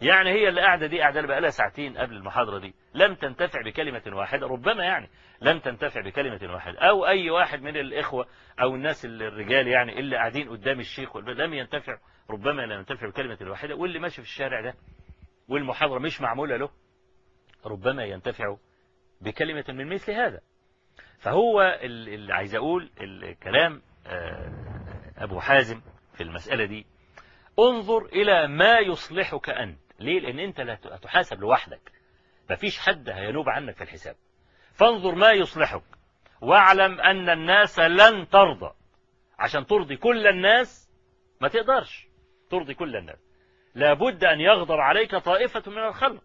يعني هي اللي قاعدة دي قاعدة بقى لها ساعتين قبل المحاضرة دي. لم تنتفع بكلمة واحدة ربما يعني لم تنتفع بكلمة واحدة. أو أي واحد من الإخوة أو الناس الرجال يعني اللي قاعدين قدام الشيخ لم ينتفع ربما لا ينتفع بكلمة واحدة. واللي ماشي في الشارع ده والمحاضرة مش معمولة له ربما ينتفع بكلمة من مثل هذا. فهو اللي عايز أقول الكلام أبو حازم في المسألة دي انظر إلى ما يصلحك أنت. ليه؟ لأن أنت لا تحاسب لوحدك. مفيش حد هينوب عنك في الحساب. فانظر ما يصلحك. واعلم أن الناس لن ترضى. عشان ترضي كل الناس ما تقدرش ترضي كل الناس. لابد أن يغضب عليك طائفة من الخلق.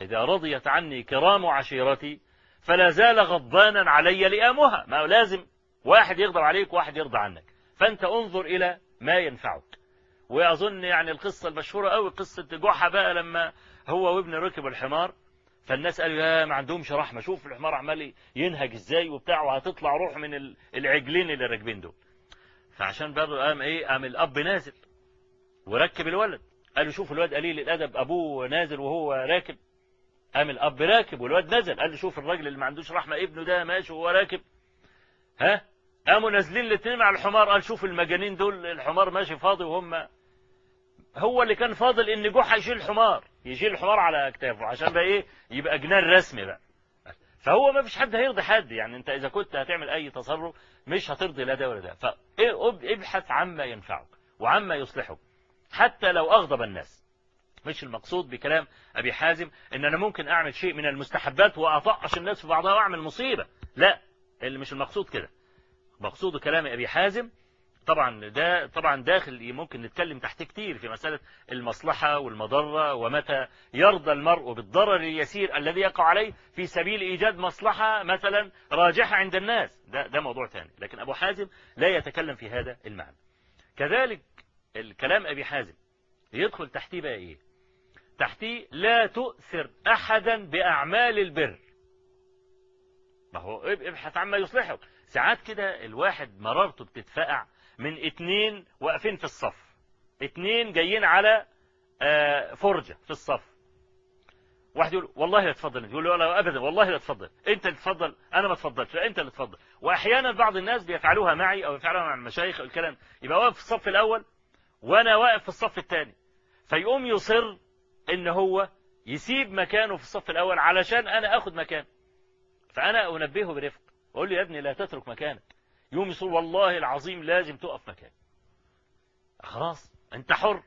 إذا رضيت عني كرام عشيرتي فلا زال غضبانا علي لئامها. ما لازم. واحد يغضب عليك وواحد يرضى عنك. فأنت انظر إلى ما ينفعك. وأظن يعني القصة المشهورة قوي قصة جحا بقى لما هو وابنه ركبوا الحمار. فالناس قالوا يا ما عندهمش رحمة شوف الحمار عمال ينهج إزاي وبتاع وهتطلع روح من العجلين اللي راكبين دول. فعشان برضه قام إيه قام الأب نازل وركب الولد. قالوا شوف الواد قليل الأدب أبوه نازل وهو راكب. قام الأب راكب والواد نزل. قال له شوف الراجل اللي ما عندوش رحمة ابنه ده ماشي وهو راكب. ها؟ قاموا نازلين الاثنين على الحمار قال شوف المجانين دول الحمار ماشي فاضي وهم هو اللي كان فاضل إن جحا يشيل الحمار يشيل الحمار على اكتافه عشان بقى إيه؟ يبقى جنان رسمي بقى. فهو ما فيش حد هيرضي حد يعني أنت إذا كنت هتعمل أي تصرف مش هترضي لا ده ولا ده. فابحث عما ينفعك وعما يصلحك حتى لو أغضب الناس. مش المقصود بكلام أبي حازم إن أنا ممكن أعمل شيء من المستحبات واطقش الناس في بعضها وأعمل مصيبة لا اللي مش المقصود كده. مقصود كلام أبي حازم طبعا ده طبعا داخل ممكن نتكلم تحت كتير في مسألة المصلحة والمضرة ومتى يرضى المرء بالضرر اليسير الذي يقع عليه في سبيل إيجاد مصلحة مثلا راجحة عند الناس. ده, ده موضوع ثاني. لكن أبو حازم لا يتكلم في هذا المعنى. كذلك الكلام أبي حازم يدخل تحتيه بقى إيه؟ تحتيه لا تؤثر أحدا بأعمال البر. ما هو ابحث عما يصلحك ساعات كده الواحد مرارته بتتفقع من اتنين واقفين في الصف. اتنين جايين على فرجة في الصف. واحد يقول والله لا تفضل يقول له لا ابدا والله لا تفضل. أنت اللي تفضل أنا ما تفضلش أنت اللي تفضل. واحيانا بعض الناس بيفعلوها معي أو يفعلوها مع المشايخ الكلام. يبقى واقف في الصف الأول وأنا واقف في الصف الثاني. فيقوم يصر إن هو يسيب مكانه في الصف الأول علشان أنا آخد مكانه. فأنا أنبهه برفق. أقول له يا ابني لا تترك مكانك. يوم يصير والله العظيم لازم تقف مكانك خلاص أنت حر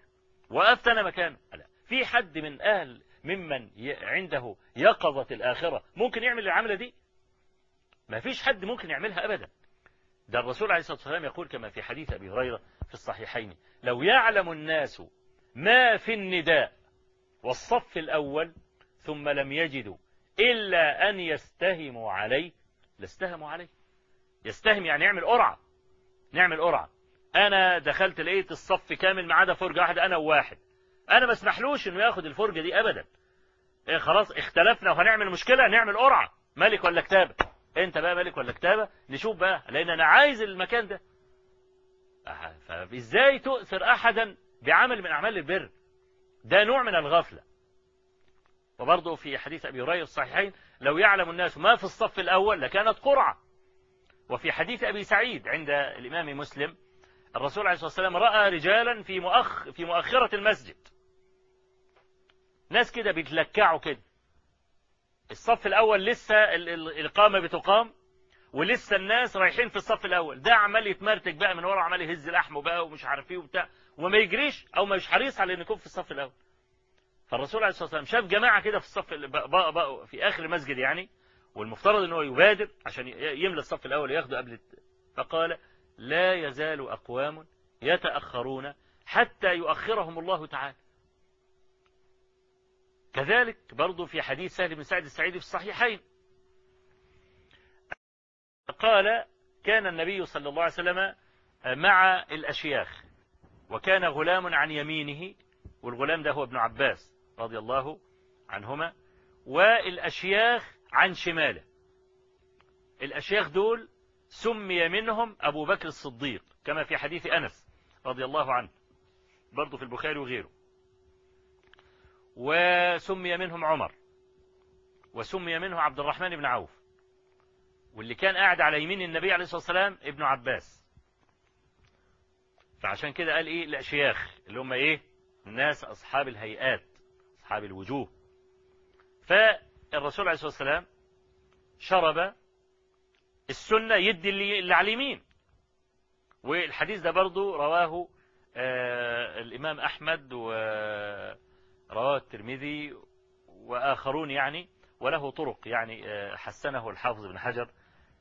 وقفت أنا مكانه. لا في حد من أهل ممن عنده يقظة الآخرة ممكن يعمل العملة دي؟ ما فيش حد ممكن يعملها أبدا. ده الرسول عليه الصلاة والسلام يقول كما في حديث أبي هريرة في الصحيحين لو يعلم الناس ما في النداء والصف الأول ثم لم يجدوا إلا أن يستهموا عليه لاستهموا عليه. يستهم يعني يعمل قرعة. نعمل قرعة. أنا دخلت لقيت الصف كامل ما عدا فرجة واحدة أنا وواحد. أنا ما اسمحلوش إنه ياخد الفرجة دي أبدا. إيه خلاص اختلفنا وهنعمل مشكلة نعمل قرعة. ملك ولا كتابة؟ أنت بقى ملك ولا كتابة؟ نشوف بقى لأن أنا عايز المكان ده. فإزاي تؤثر أحدا بعمل من أعمال البر؟ ده نوع من الغفلة. وبرضه في حديث أبي هريرة الصحيحين لو يعلم الناس ما في الصف الأول لكانت قرعة. وفي حديث أبي سعيد عند الإمام مسلم الرسول عليه الصلاة والسلام رأى رجالا في مؤخ في مؤخرة المسجد. ناس كده بيتلكعوا كده. الصف الأول لسه الإقامة بتقام ولسه الناس رايحين في الصف الأول. ده عمال يتمرتك بقى من ورا عمال يهز لحمه بقى ومش عارف إيه وبتاع. وما يجريش أو مش حريص على إنه يكون في الصف الأول. فالرسول عليه الصلاة والسلام شاف جماعة كده في الصف بقى بقى في آخر المسجد يعني والمفترض إن هو يبادر عشان يملى الصف الأول ياخده قبل فقال لا يزال أقوام يتأخرون حتى يؤخرهم الله تعالى. كذلك برضو في حديث سهل بن سعد السعيدي في الصحيحين. قال كان النبي صلى الله عليه وسلم مع الأشياخ وكان غلام عن يمينه والغلام ده هو ابن عباس. رضي الله عنهما والأشياخ عن شماله. الأشياخ دول سمي منهم أبو بكر الصديق كما في حديث أنس رضي الله عنه برضه في البخاري وغيره. وسمي منهم عمر وسمي منه عبد الرحمن بن عوف واللي كان قاعد على يمين النبي عليه الصلاة والسلام ابن عباس. فعشان كده قال إيه؟ الأشياخ اللي هم إيه؟ الناس أصحاب الهيئات. أصحاب الوجوه. فالرسول عليه الصلاة والسلام شرب السنة يدي اللي, اللي على اليمين والحديث ده برضو رواه آه الإمام أحمد ورواه الترمذي وآخرون يعني وله طرق يعني آه حسنه الحافظ بن حجر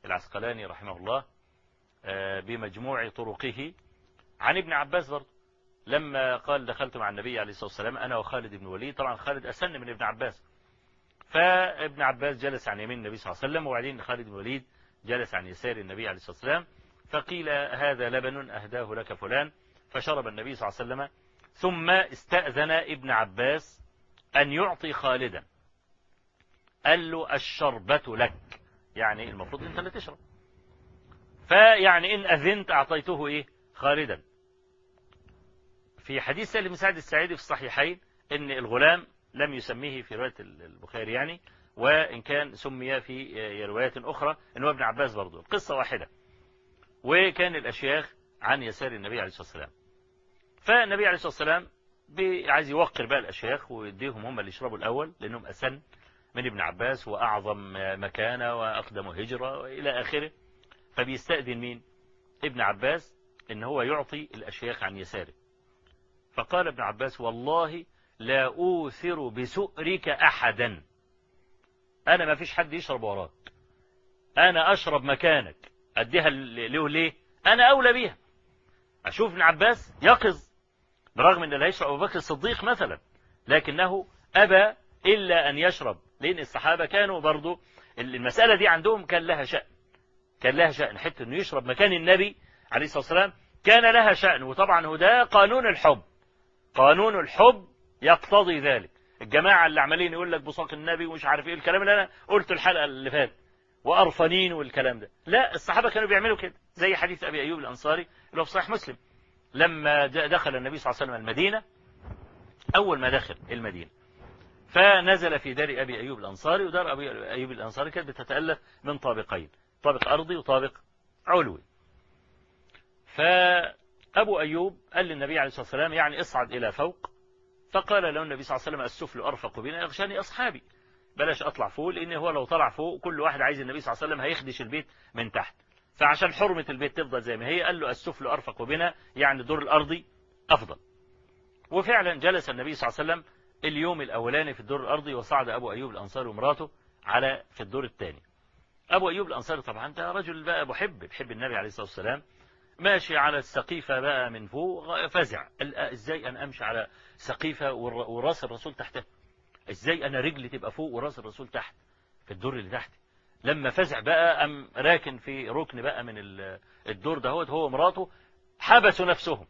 العسقلاني رحمه الله آه بمجموع طرقه. عن ابن عباس برضو. لما قال دخلت مع النبي عليه الصلاة والسلام أنا وخالد بن وليد طبعا خالد أسن من ابن عباس. فابن عباس جلس عن يمين النبي صلى الله عليه وسلم وبعدين خالد بن وليد جلس عن يسار النبي عليه الصلاة والسلام فقيل هذا لبن أهداه لك فلان. فشرب النبي صلى الله عليه وسلم. ثم استأذن ابن عباس أن يعطي خالدا. قال له الشربة لك. يعني المفروض أنت اللي تشرب. فيعني إن أذنت أعطيته إيه؟ خالدا. في حديث سالم سعد السعيدي في الصحيحين إن الغلام لم يسميه في رواية البخاري يعني وإن كان سمي في روايات أخرى إن هو ابن عباس برضه القصة واحدة. وكان الأشياخ عن يسار النبي عليه الصلاة والسلام. فالنبي عليه الصلاة والسلام عايز يوقر بقى الأشياخ ويديهم هم اللي يشربوا الأول لأنهم أسن من ابن عباس وأعظم مكانة وأقدم هجرة وإلى آخره. فبيستأذن مين؟ ابن عباس إن هو يعطي الأشياخ عن يساره. فقال ابن عباس والله لا أوثر بسؤرك أحدا. أنا ما فيش حد يشرب وراك. أنا أشرب مكانك. أديها له ليه؟ أنا أولى بيها. أشوف ابن عباس يقظ برغم أن لا يشرب أبو بكر الصديق مثلا لكنه أبى إلا أن يشرب لأن الصحابة كانوا برضو المسألة دي عندهم كان لها شأن. كان لها شأن حتى أنه يشرب مكان النبي عليه الصلاة والسلام كان لها شأن. وطبعا هو ده قانون الحب. قانون الحب يقتضي ذلك. الجماعة اللي عمالين يقول لك بصاق النبي ومش عارف إيه الكلام اللي أنا قلته الحلقة اللي فاتت. وقرفانين والكلام ده. لا الصحابة كانوا بيعملوا كده. زي حديث أبي أيوب الأنصاري اللي هو في صحيح مسلم. لما دخل النبي صلى الله عليه وسلم المدينة أول ما دخل المدينة فنزل في دار أبي أيوب الأنصاري ودار أبي أيوب الأنصاري كانت بتتألف من طابقين. طابق أرضي وطابق علوي. فابو أيوب قال للنبي عليه الصلاة والسلام يعني اصعد إلى فوق. فقال له النبي صلى الله عليه وسلم السفل أرفق بنا يغشاني أصحابي. بلاش أطلع فوق لأن هو لو طلع فوق كل واحد عايز النبي صلى الله عليه وسلم هيخدش البيت من تحت. فعشان حرمة البيت تفضل زي ما هي قال له السفل أرفق بنا يعني الدور الأرضي أفضل. وفعلا جلس النبي صلى الله عليه وسلم اليوم الأولاني في الدور الأرضي وصعد أبو أيوب الأنصاري ومراته على في الدور الثاني. أبو أيوب الأنصاري طبعا ده رجل بقى محب بيحب النبي عليه الصلاة والسلام. ماشي على السقيفة بقى من فوق فزع. إزاي أنا أمشي على سقيفة وراس الرسول تحتها؟ إزاي أنا رجلي تبقى فوق وراس الرسول تحت في الدور اللي تحت؟ لما فزع بقى ام راكن في ركن بقى من الدور ده هو ومراته حبسوا نفسهم.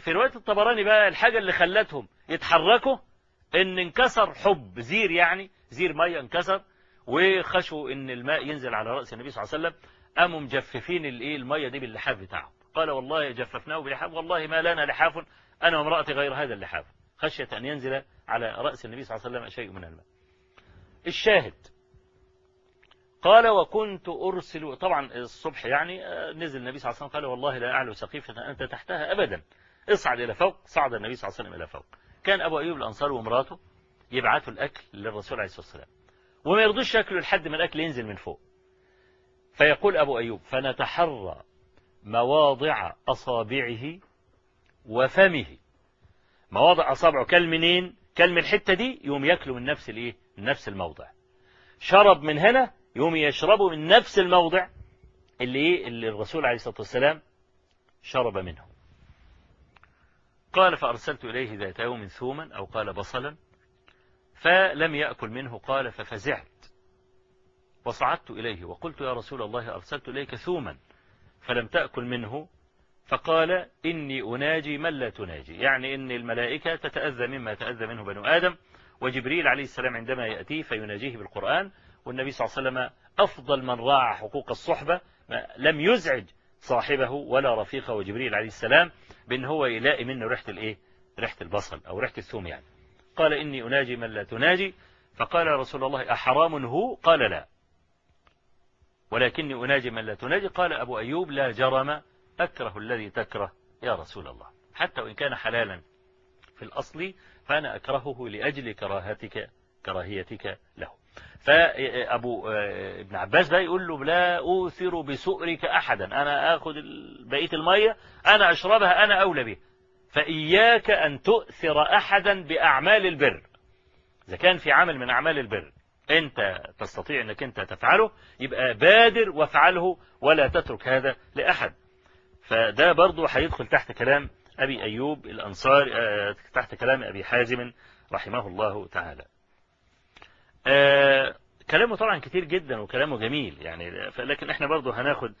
في رواية الطبراني بقى الحاجة اللي خلتهم يتحركوا إن انكسر حب زير يعني زير مية انكسر وخشوا إن الماء ينزل على رأس النبي صلى الله عليه وسلم. قاموا مجففين الإيه المية دي باللحاف بتاعهم؟ قال والله جففناه بلحاف والله ما لنا لحاف أنا وامرأتي غير هذا اللحاف. خشية أن ينزل على رأس النبي صلى الله عليه وسلم شيء من الماء. الشاهد قال وكنت أرسل طبعا الصبح يعني نزل النبي صلى الله عليه وسلم قال والله لا أعلو سقيفة أنت تحتها أبدا. اصعد إلى فوق صعد النبي صلى الله عليه وسلم إلى فوق. كان أبو أيوب الأنصار ومراته يبعثوا الأكل للرسول عليه الصلاة والسلام. وما يرضوش يأكلوا لحد ما الأكل ينزل من فوق. فيقول أبو أيوب فنتحرى مواضع أصابعه وفمه. مواضع أصابعه كالمنين كالم الحتة دي يوم يأكلوا من نفس الإيه؟ من نفس الموضع. شرب من هنا يوم يشربوا من نفس الموضع اللي إيه؟ اللي الرسول عليه الصلاة والسلام شرب منه. قال فأرسلت إليه ذات يوم ثوما أو قال بصلا فلم يأكل منه قال ففزعت. وصعدت إليه وقلت يا رسول الله أرسلت إليك ثوما فلم تأكل منه فقال إني أناجي من لا تناجي. يعني إن الملائكة تتأذى مما تأذى منه بنو آدم وجبريل عليه السلام عندما يأتيه فيناجيه بالقرآن والنبي صلى الله عليه وسلم أفضل من راعى حقوق الصحبة لم يزعج صاحبه ولا رفيقه وجبريل عليه السلام بأن هو يلاقي منه ريحة الإيه؟ ريحة البصل أو ريحة الثوم يعني. قال إني أناجي من لا تناجي. فقال رسول الله أحرام هو؟ قال لا. ولكني أناجي من لا تناجي. قال أبو أيوب لا جرم أكره الذي تكره يا رسول الله. حتى وإن كان حلالا في الأصل فأنا أكرهه لأجل كراهتك كراهيتك له. فأبو ابن عباس بقى يقول له لا أوثر بسؤرك أحدا. أنا أخذ بقية المية أنا أشربها أنا أولى بها. فإياك أن تؤثر أحدا بأعمال البر. إذا كان في عمل من أعمال البر أنت تستطيع أنك أنت تفعله يبقى بادر وافعله ولا تترك هذا لأحد. فده برضو هيدخل تحت كلام أبي أيوب الأنصار تحت كلام أبي حازم رحمه الله تعالى. آه كلامه طبعا كتير جدا وكلامه جميل يعني لكن إحنا برضو هناخد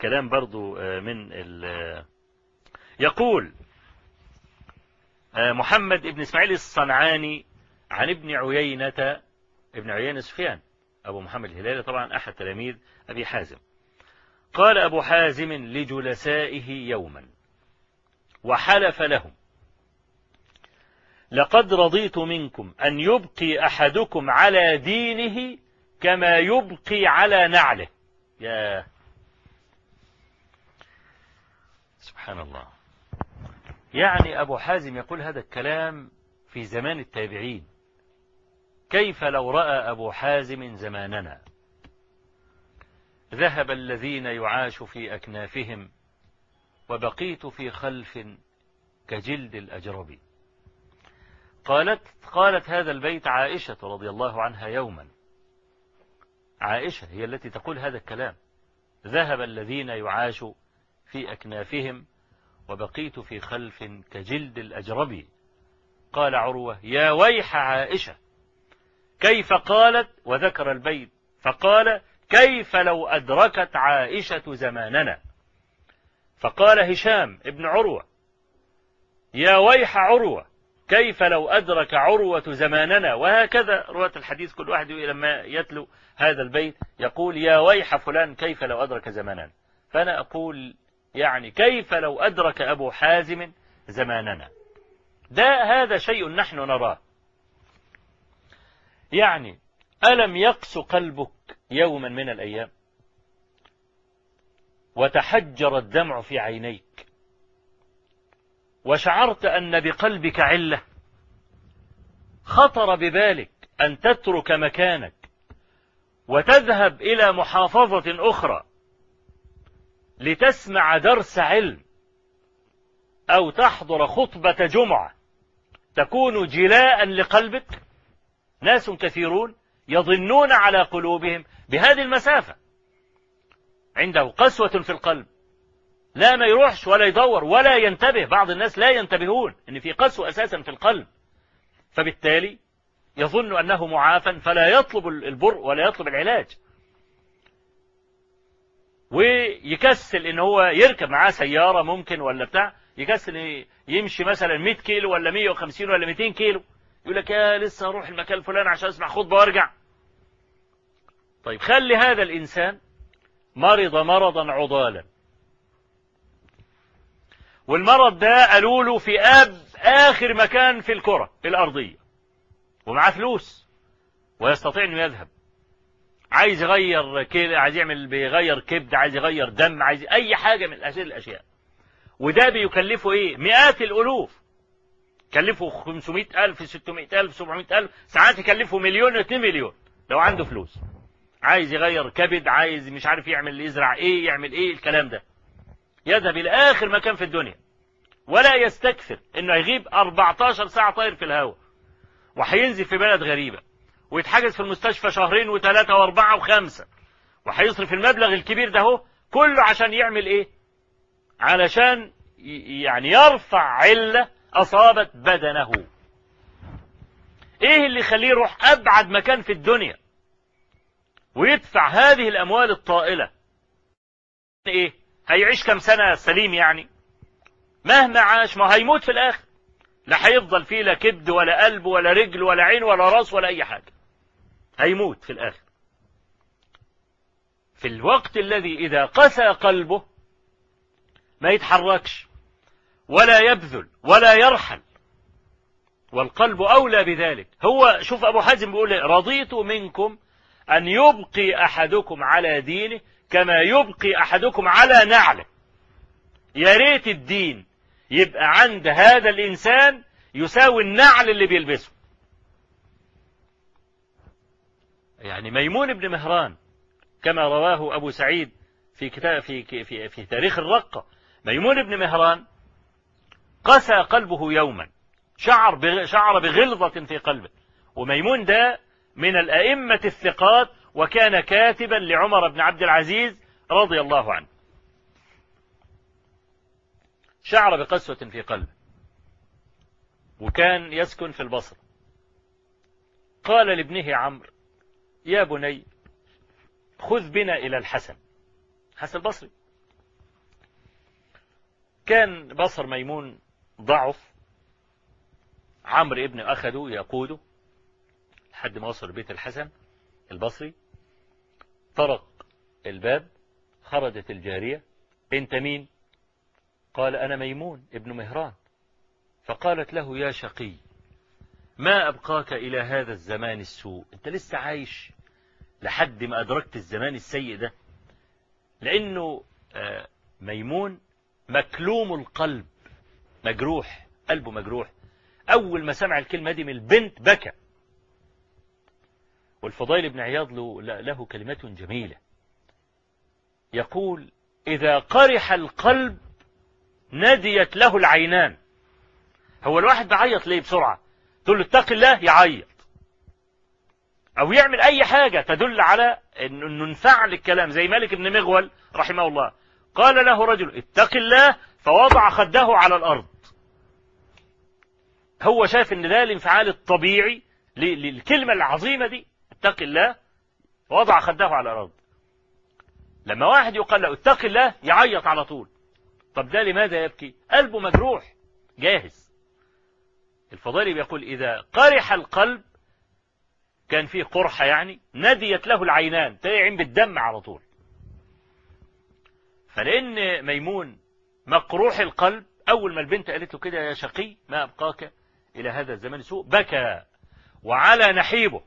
كلام برضو من يقول محمد ابن إسماعيل الصنعاني عن ابن عيينة ابن عيينة سفيان أبو محمد الهلالي طبعا أحد تلاميذ أبي حازم. قال أبو حازم لجلسائه يوما وحلف لهم لقد رضيت منكم أن يبقي أحدكم على دينه كما يبقي على نعله. يا سبحان الله. يعني أبو حازم يقول هذا الكلام في زمان التابعين كيف لو رأى أبو حازم زماننا؟ ذهب الذين يعاش في أكنافهم وبقيت في خلف كجلد الأجرب. قالت قالت هذا البيت عائشة رضي الله عنها يوما. عائشة هي التي تقول هذا الكلام. ذهب الذين يعاش في أكنافهم وبقيت في خلف كجلد الأجرب. قال عروة يا ويح عائشة كيف قالت وذكر البيت. فقال كيف لو أدركت عائشة زماننا؟ فقال هشام ابن عروة يا ويح عروة كيف لو أدرك عروة زماننا؟ وهكذا رواة الحديث كل واحد لما يتلو هذا البيت يقول يا ويح فلان كيف لو أدرك زماننا؟ فأنا أقول يعني كيف لو أدرك أبو حازم زماننا؟ ده هذا شيء نحن نراه. يعني ألم يقس قلبك يوما من الأيام؟ وتحجر الدمع في عينيك. وشعرت أن بقلبك علة. خطر ببالك أن تترك مكانك. وتذهب إلى محافظة أخرى لتسمع درس علم أو تحضر خطبة جمعة. تكون جلاء لقلبك؟ ناس كثيرون يظنون على قلوبهم بهذه المسافة. عنده قسوة في القلب. لا ما يروحش ولا يدور ولا ينتبه. بعض الناس لا ينتبهون إن في قسوة أساسا في القلب. فبالتالي يظن أنه معافى فلا يطلب البر ولا يطلب العلاج. ويكسل إن هو يركب معاه سيارة ممكن ولا بتاع يكسل يمشي مثلا 100 كيلو ولا 150 ولا 200 كيلو. يقول لك يا لسه أروح المكان الفلاني عشان أسمع خطبة وأرجع. طيب خلي هذا الإنسان مرض مرضا عضالا. والمرض ده قالوا له في آب آخر مكان في الكرة الأرضية. ومعاه فلوس ويستطيع إنه يذهب. عايز يغير كده عايز يعمل بيغير كبد عايز يغير دم عايز أي حاجة من هذه الأشياء. وده بيكلفه إيه؟ مئات الألوف. كلفه 500 ألف 600 ألف 700 ألف ساعات يكلفه مليون 2 مليون. لو عنده فلوس. عايز يغير كبد عايز مش عارف يعمل يزرع إيه يعمل إيه الكلام ده. يذهب إلى آخر مكان في الدنيا. ولا يستكثر إنه يغيب 14 ساعة طاير في الهواء. وهينزل في بلد غريبة. ويتحجز في المستشفى شهرين وثلاثة وأربعة وخمسة. وهيصرف المبلغ الكبير ده هو كله عشان يعمل إيه؟ علشان يعني يرفع علة أصابت بدنه. إيه اللي يخليه يروح أبعد مكان في الدنيا؟ ويدفع هذه الأموال الطائلة. إيه؟ هيعيش كم سنة سليم يعني؟ مهما عاش ما هيموت في الآخر. لا هيفضل فيه لا كبد ولا قلب ولا رجل ولا عين ولا رأس ولا أي حاجة. هيموت في الآخر. في الوقت الذي إذا قسى قلبه ما يتحركش. ولا يبذل ولا يرحل. والقلب أولى بذلك. هو شوف أبو حازم بيقول إيه؟ رضيت منكم أن يبقي أحدكم على دينه كما يبقي أحدكم على نعله. يا ريت الدين يبقى عند هذا الإنسان يساوي النعل اللي بيلبسه. يعني ميمون بن مهران كما رواه أبو سعيد في كتاب في في في تاريخ الرقة ميمون بن مهران قسى قلبه يوما. شعر شعر بغلظة في قلبه. وميمون ده من الأئمة الثقات وكان كاتبا لعمر بن عبد العزيز رضي الله عنه. شعر بقسوة في قلبه. وكان يسكن في البصرة قال لابنه عمرو يا بني خذ بنا إلى الحسن. حسن البصري. كان بصر ميمون ضعف. عمرو ابن أخده يقوده لحد ما وصل بيت الحسن البصري. طرق الباب خرجت الجارية. انت مين؟ قال أنا ميمون ابن مهران. فقالت له يا شقي ما أبقاك إلى هذا الزمان السوء؟ أنت لسه عايش لحد ما أدركت الزمان السيء ده. لأنه آه، ميمون مكلوم القلب. مجروح قلبه مجروح. أول ما سمع الكلمة دي من البنت بكى. والفضيل بن عياض له, كلمة جميلة. يقول إذا قرح القلب نديت له العينان. هو الواحد بيعيط ليه بسرعة؟ تقول له اتق الله يعيط. أو يعمل أي حاجة تدل على إنه انفعل الكلام. زي مالك بن مغول رحمه الله. قال له رجل اتق الله فوضع خده على الأرض. هو شاف إن ده الانفعال الطبيعي للكلمة العظيمة دي. اتق الله وضع خده على الأرض لما واحد يقال له اتق الله يعيط على طول. طب ده لماذا يبكي؟ قلبه مجروح. جاهز. الفضيلي بيقول إذا قرح القلب كان فيه قرحة يعني نديت له العينان تلاقي عين بالدم على طول. فلأن ميمون مقروح القلب أول ما البنت قالت له كده يا شقي ما أبقاك؟ إلى هذا الزمان سوء بكى وعلى نحيبه.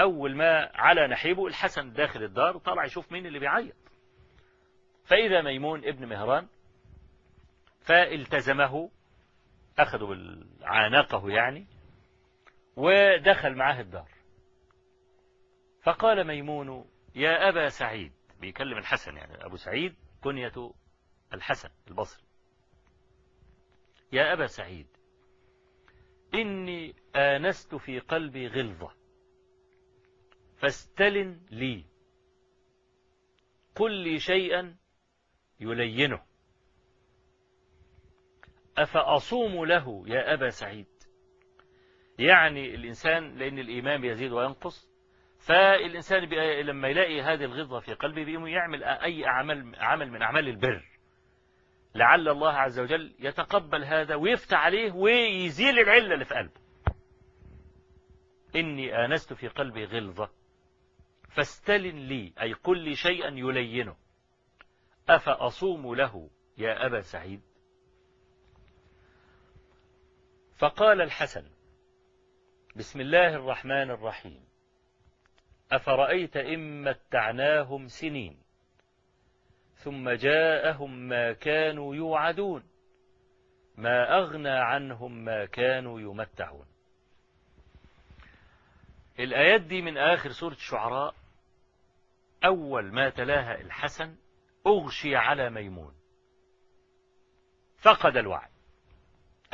أول ما على نحيبه الحسن داخل الدار طلع يشوف مين اللي بيعيط. فإذا ميمون ابن مهران فالتزمه أخذوا بالعانقه يعني ودخل معاه الدار. فقال ميمون يا أبا سعيد بيكلم الحسن يعني أبو سعيد كنية الحسن البصري. يا أبا سعيد إني آنست في قلبي غلظة. فاستلن لي. قل لي شيئا يلينه. أفأصوم له يا أبا سعيد؟ يعني الإنسان لأن الإيمان يزيد وينقص. فالإنسان لما يلاقي هذه الغلظة في قلبه بيقوم يعمل أي عمل من أعمال البر. لعل الله عز وجل يتقبل هذا ويفتح عليه ويزيل العلة اللي في قلبه. إني آنست في قلبي غلظة فاستلن لي أي قل لي شيئا يلينه. أفأصوم له يا أبا سعيد؟ فقال الحسن بسم الله الرحمن الرحيم أفرأيت إن متعناهم سنين؟ ثم جاءهم ما كانوا يوعدون ما أغنى عنهم ما كانوا يمتعون. الآيات دي من آخر سورة الشعراء أول ما تلاها الحسن أغشي على ميمون. فقد الوعي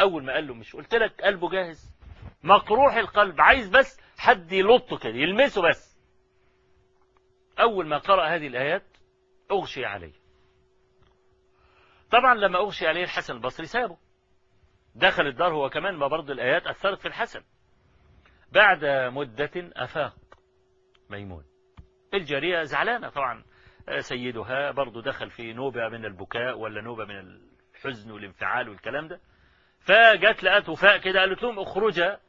أول ما قال له مش قلت لك قلبه جاهز. مقروح القلب عايز بس حد يلطه كده يلمسه بس. أول ما قرأ هذه الآيات أغشي عليه. طبعا لما أغشي عليه الحسن البصري سابه. دخل الدار هو كمان ما برضه الآيات أثرت في الحسن. بعد مدة أفاق ميمون. الجارية زعلانة طبعا. سيدها برضه دخل في نوبة من البكاء ولا نوبة من الحزن والانفعال والكلام ده. فجت لقت وفاء كده قالت لهم اخرجا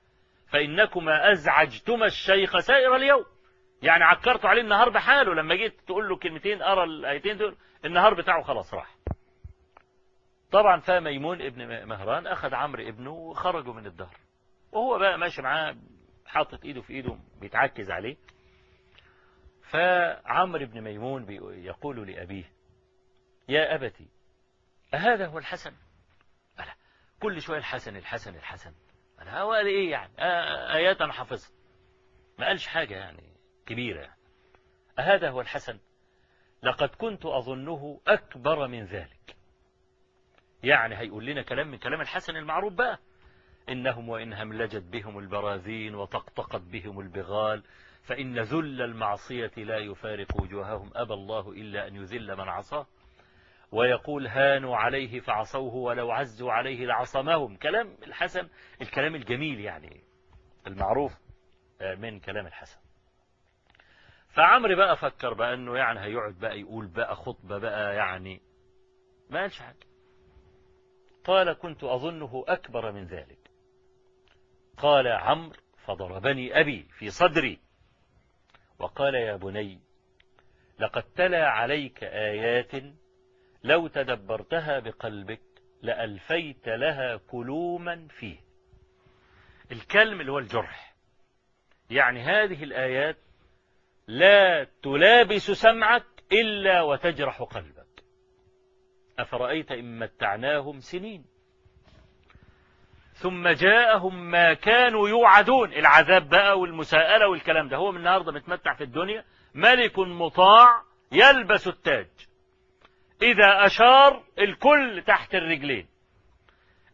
فإنكما أزعجتما الشيخ سائر اليوم. يعني عكرتوا عليه النهار بحاله. لما جيت تقول له كلمتين أرى الآيتين دول النهار بتاعه خلاص راح. طبعا فميمون ابن مهران أخذ عمرو ابنه وخرجوا من الدار وهو بقى ماشي معاه حاطط إيده في إيده بيتعكز عليه. فعمرو بن ميمون يقول لأبيه يا أبتي أهذا هو الحسن؟ ألا كل شوية الحسن الحسن الحسن. ألا هو إيه يعني؟ آيات أنا حافظها. ما قالش حاجة يعني كبيرة يعني. أهذا هو الحسن لقد كنت أظنه أكبر من ذلك. يعني هيقول لنا كلام من كلام الحسن المعروف بقى. إنهم وإن هملجت بهم البراذين وطقطقت بهم البغال فإن ذل المعصية لا يفارق وجوههم أبى الله إلا أن يذل من عصاه. ويقول هانوا عليه فعصوه ولو عزوا عليه لعصمهم. كلام الحسن الكلام الجميل يعني المعروف من كلام الحسن. فعمري بقى فكر بقى انه يعني هيقعد بقى يقول بقى خطبة بقى يعني ما قالش حاجة. قال كنت أظنه أكبر من ذلك. قال عمرو فضربني أبي في صدري. وقال يا بني لقد تلا عليك آيات لو تدبرتها بقلبك لألفيت لها كلوما فيه. الكلم اللي هو الجرح يعني هذه الآيات لا تلابس سمعك إلا وتجرح قلبك. أفرأيت إن متعناهم سنين؟ ثم جاءهم ما كانوا يوعدون. العذاب بقى والمساءلة والكلام ده. هو من النهاردة متمتع في الدنيا. ملك مطاع يلبس التاج. إذا أشار الكل تحت الرجلين.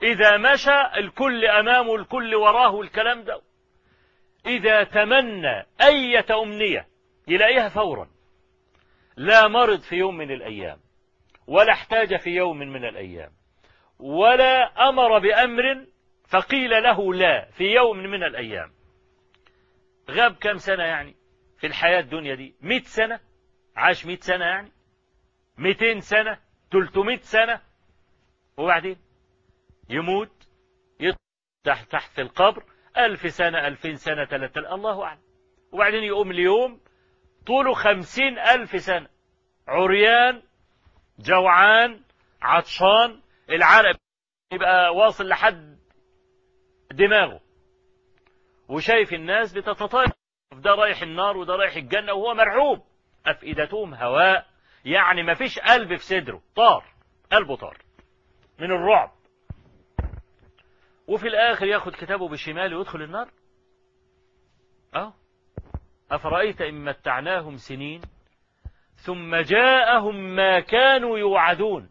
إذا مشى الكل أمامه الكل وراه الكلام ده. إذا تمنى أية أمنية يلاقيها فورا. لا مرض في يوم من الأيام. ولا احتاج في يوم من الأيام. ولا أمر بأمر فقيل له لا في يوم من الأيام. غاب كم سنة يعني في الحياة الدنيا دي؟ مئة سنة؟ عاش مئة سنة يعني؟ مئتين سنة؟ تلتمائة سنة؟ وبعدين؟ يموت؟ تحت تحت القبر؟ ألف سنة ألفين سنة ثلاثة الله أعلم. وبعدين يقوم اليوم طوله خمسين ألف سنة. عريان جوعان عطشان العرق يبقى واصل لحد دماغه. وشايف الناس بتتطاير ده رايح النار وده رايح الجنة وهو مرعوب. أفئدتهم هواء يعني ما فيش قلب في صدره طار قلبه طار من الرعب. وفي الآخر ياخد كتابه بشماله ويدخل النار؟ أه. أفرأيت إن متعناهم سنين؟ ثم جاءهم ما كانوا يوعدون.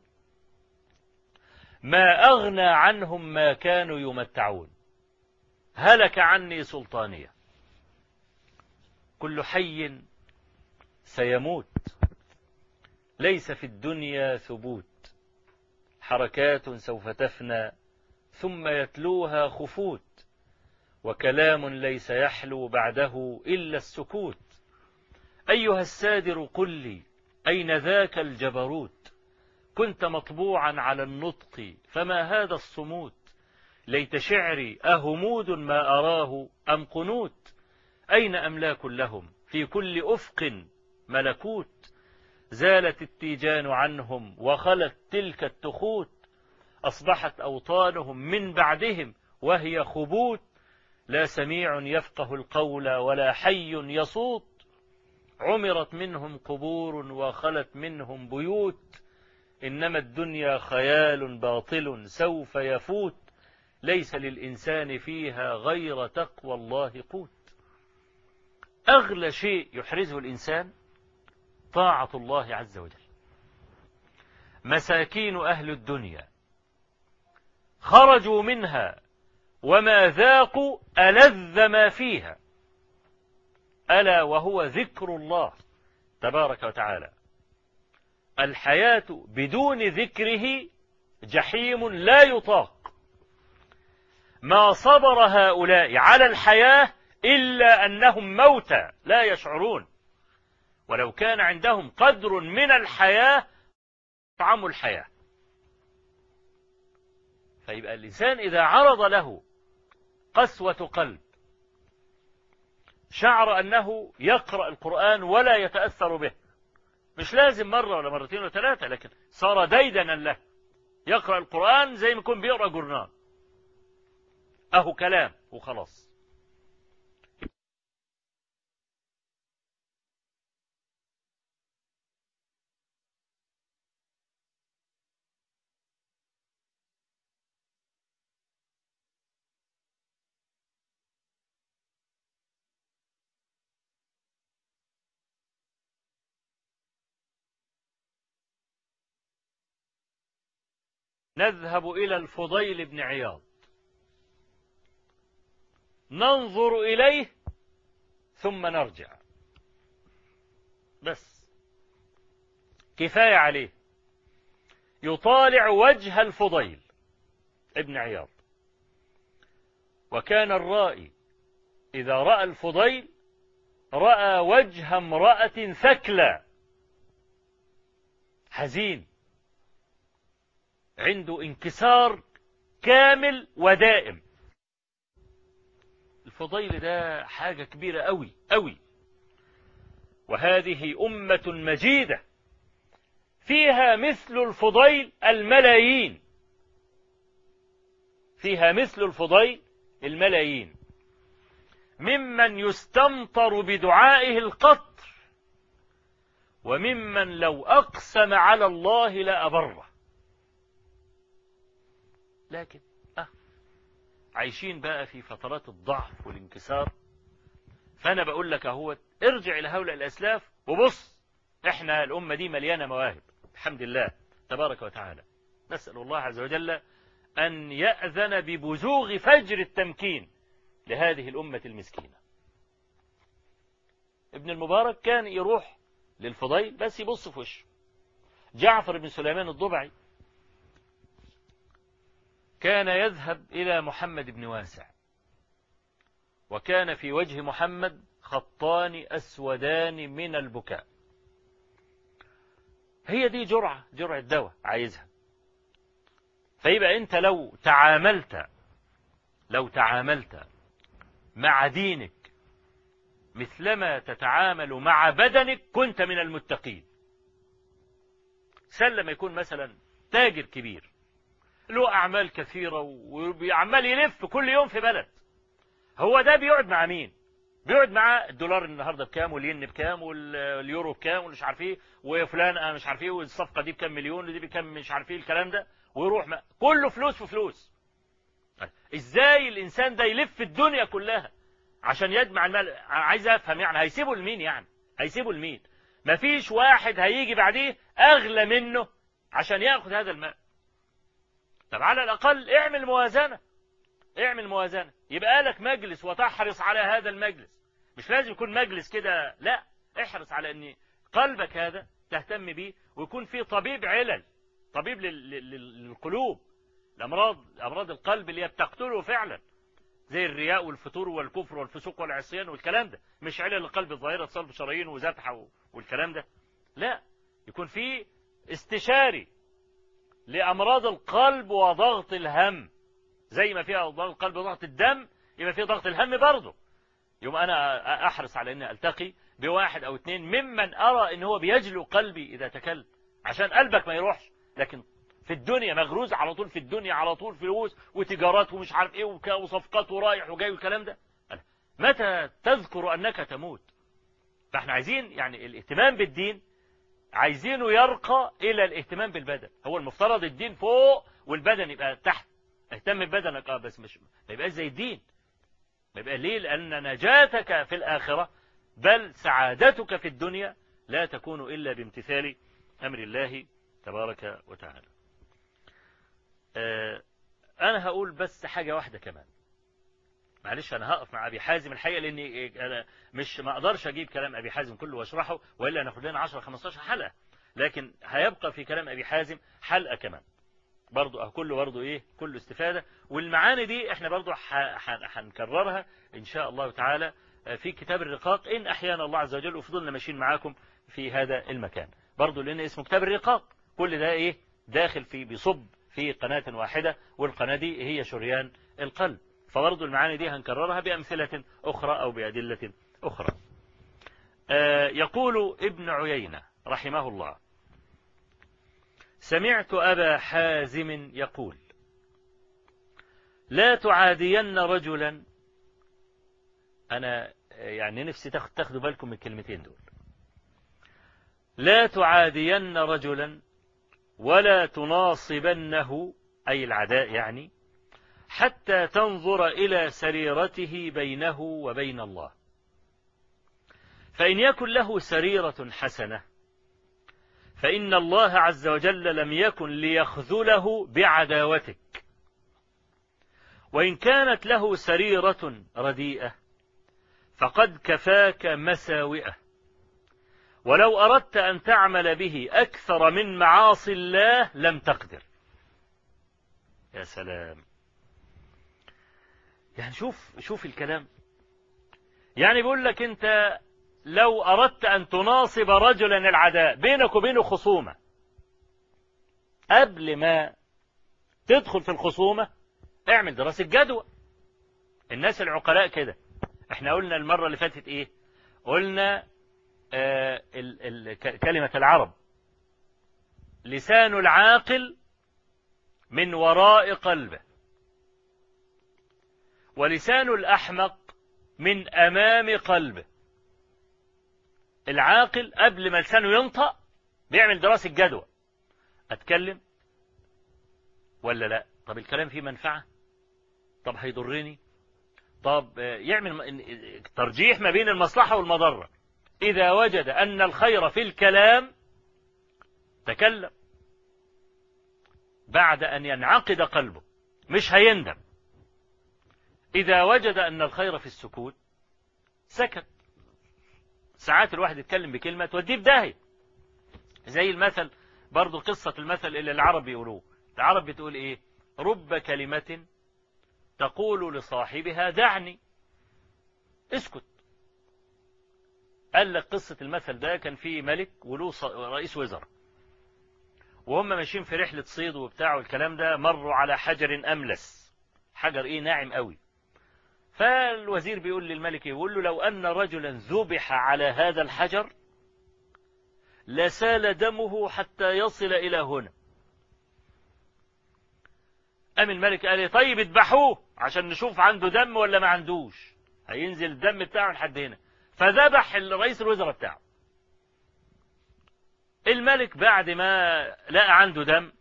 ما أغنى عنهم ما كانوا يمتعون. هلك عني سلطانية. كل حي سيموت. ليس في الدنيا ثبوت. حركات سوف تفنى. ثم يتلوها خفوت. وكلام ليس يحلو بعده إلا السكوت. أيها السادر قل لي أين ذاك الجبروت؟ كنت مطبوعا على النطق فما هذا الصموت؟ ليت شعري أهمود ما أراه أم قنوت؟ أين أملاك لهم؟ في كل أفق ملكوت؟ زالت التيجان عنهم وخلت تلك التخوت؟ أصبحت أوطانهم من بعدهم وهي خبوت؟ لا سميع يفقه القول ولا حي يصوت؟ عمرت منهم قبور وخلت منهم بيوت. إنما الدنيا خيال باطل سوف يفوت. ليس للإنسان فيها غير تقوى الله قوت. أغلى شيء يحرزه الإنسان طاعة الله عز وجل. مساكين أهل الدنيا خرجوا منها وما ذاقوا ألذ ما فيها. ألا وهو ذكر الله تبارك وتعالى. الحياة بدون ذكره جحيم لا يطاق. ما صبر هؤلاء على الحياة إلا أنهم موتى لا يشعرون. ولو كان عندهم قدر من الحياة طعم الحياة. فيبقى الإنسان إذا عرض له قسوة قلب شعر أنه يقرأ القرآن ولا يتأثر به. مش لازم مرة ولا مرتين ولا ثلاثة لكن صار ديدنا له. يقرأ القرآن زي ما يكون بيقرأ جورنال. أهو كلام وخلاص. نذهب إلى الفضيل بن عياض. ننظر إليه ثم نرجع. بس. كفاية عليه. يطالع وجه الفضيل ابن عياض. وكان الرائي إذا رأى الفضيل رأى وجه امرأة ثكلى. حزين. عنده انكسار كامل ودائم. الفضيل ده حاجة كبيرة أوي أوي. وهذه أمة مجيدة. فيها مثل الفضيل الملايين. فيها مثل الفضيل الملايين. ممن يستمطر بدعائه القطر وممن لو أقسم على الله لأبره. لكن أه. عايشين بقى في فترات الضعف والانكسار. فأنا بقول لك أهوت ارجع إلى هؤلاء الأسلاف وبص إحنا الأمة دي مليانة مواهب. الحمد لله تبارك وتعالى. نسأل الله عز وجل أن يأذن ببزوغ فجر التمكين لهذه الأمة المسكينة. ابن المبارك كان يروح للفضيل بس يبص في وشه. جعفر بن سليمان الضبعي كان يذهب إلى محمد بن واسع. وكان في وجه محمد خطان أسودان من البكاء. هي دي جرعة جرعة دواء عايزها. فيبقى أنت لو تعاملت لو تعاملت مع دينك مثلما تتعامل مع بدنك كنت من المتقين. سلم يكون مثلا تاجر كبير. له أعمال كثيرة وعمال يلف كل يوم في بلد. هو ده بيقعد مع مين؟ بيقعد مع الدولار النهارده بكام والين بكام واليورو بكام ومش عارف إيه وفلان مش عارف إيه والصفقة دي بكام مليون ودي بكام مش عارف إيه الكلام ده ويروح ما. كله فلوس في فلوس إزاي الإنسان ده يلف الدنيا كلها عشان يجمع المال؟ عايز أفهم يعني هيسيبه لمين يعني؟ هيسيبه لمين؟ مفيش واحد هيجي بعديه أغلى منه عشان ياخد هذا المال. طب على الأقل اعمل موازنة. اعمل موازنة. يبقى لك مجلس وتحرص على هذا المجلس. مش لازم يكون مجلس كده لا احرص على إن قلبك هذا تهتم به ويكون فيه طبيب علل طبيب للقلوب. الأمراض أمراض القلب اللي بتقتله فعلا. زي الرياء والفتور والكفر والفسوق والعصيان والكلام ده. مش علل القلب الظاهرة صلب شرايين وزتحة والكلام ده. لا يكون فيه استشاري لأمراض القلب وضغط الهم. زي ما فيها ضغط القلب وضغط الدم يبقى فيه ضغط الهم برضه. يوم أنا أحرص على أني ألتقي بواحد أو اثنين ممن أرى أن هو بيجلو قلبي إذا تكلم عشان قلبك ما يروحش. لكن في الدنيا مغروز على طول في الدنيا على طول فلوس وتجارات ومش عارف إيه وصفقات ورايح وجاي والكلام ده. متى تذكر أنك تموت؟ فإحنا عايزين يعني الاهتمام بالدين عايزينه يرقى إلى الاهتمام بالبدن. هو المفترض الدين فوق والبدن يبقى تحت. اهتم ببدنك آه بس مش ما يبقاش زي الدين. ما يبقى ليه؟ لأن نجاتك في الآخرة بل سعادتك في الدنيا لا تكون إلا بامتثال أمر الله تبارك وتعالى. آه أنا هقول بس حاجة واحدة كمان. معلش أنا هقف مع أبي حازم الحقيقة لأني أنا مش ما أقدرش أجيب كلام أبي حازم كله وأشرحه وإلا ناخد لنا 10 15 حلقة. لكن هيبقى في كلام أبي حازم حلقة كمان. برضو كله برضو إيه؟ كله استفادة. والمعاني دي إحنا برضو هنكررها إن شاء الله تعالى في كتاب الرقاق. إن أحيانا الله عز وجل وفضلنا ماشيين معاكم في هذا المكان. برضو لأن اسمه كتاب الرقاق كل ده إيه؟ داخل في بيصب في قناة واحدة. والقناة دي هي شريان القلب. فبرضو المعاني دي هنكررها بأمثلة أخرى أو بأدلة أخرى. آه، يقول ابن عيينة رحمه الله سمعت أبا حازم يقول لا تعادين رجلا. أنا يعني نفسي تاخد- تاخدوا بالكم من الكلمتين دول. لا تعادين رجلا ولا تناصبنه أي العداء يعني حتى تنظر إلى سريرته بينه وبين الله. فإن يكن له سريرة حسنة فإن الله عز وجل لم يكن ليخذله بعداوتك. وإن كانت له سريرة رديئة فقد كفاك مساوئه. ولو أردت أن تعمل به أكثر من معاصي الله لم تقدر. يا سلام. يعني شوف شوف الكلام. يعني بيقول لك أنت لو أردت أن تناصب رجلا العداء بينك وبينه خصومة. قبل ما تدخل في الخصومة اعمل دراسة جدوى. الناس العقلاء كده. إحنا قلنا المرة اللي فاتت إيه؟ قلنا آه ال ال ك- كلمة العرب. لسان العاقل من وراء قلبه. ولسان الأحمق من أمام قلبه. العاقل قبل ما لسانه ينطق بيعمل دراسة جدوى. أتكلم ولا لا؟ طب الكلام فيه منفعة؟ طب هيضرني؟ طب يعمل ترجيح ما بين المصلحة والمضرة. إذا وجد أن الخير في الكلام تكلم. بعد أن ينعقد قلبه مش هيندم. إذا وجد أن الخير في السكوت سكت. ساعات الواحد يتكلم بكلمة توديه في داهية زي المثل برضو قصة المثل اللي العرب بيقولوه العرب بتقول إيه؟ رب كلمة تقول لصاحبها دعني. اسكت. قال لك قصة المثل ده كان فيه ملك وله رئيس وزراء. وهم ماشيين في رحلة صيد وبتاع والكلام ده مروا على حجر أملس. حجر إيه؟ ناعم قوي. فالوزير بيقول للملك يقول له لو أن رجلا ذبح على هذا الحجر لسال دمه حتى يصل إلى هنا. قام الملك قال لي طيب اذبحوه عشان نشوف عنده دم ولا ما عندوش. هينزل الدم بتاعه لحد هنا. فذبح الرئيس الوزراء بتاعه. الملك بعد ما لقى عنده دم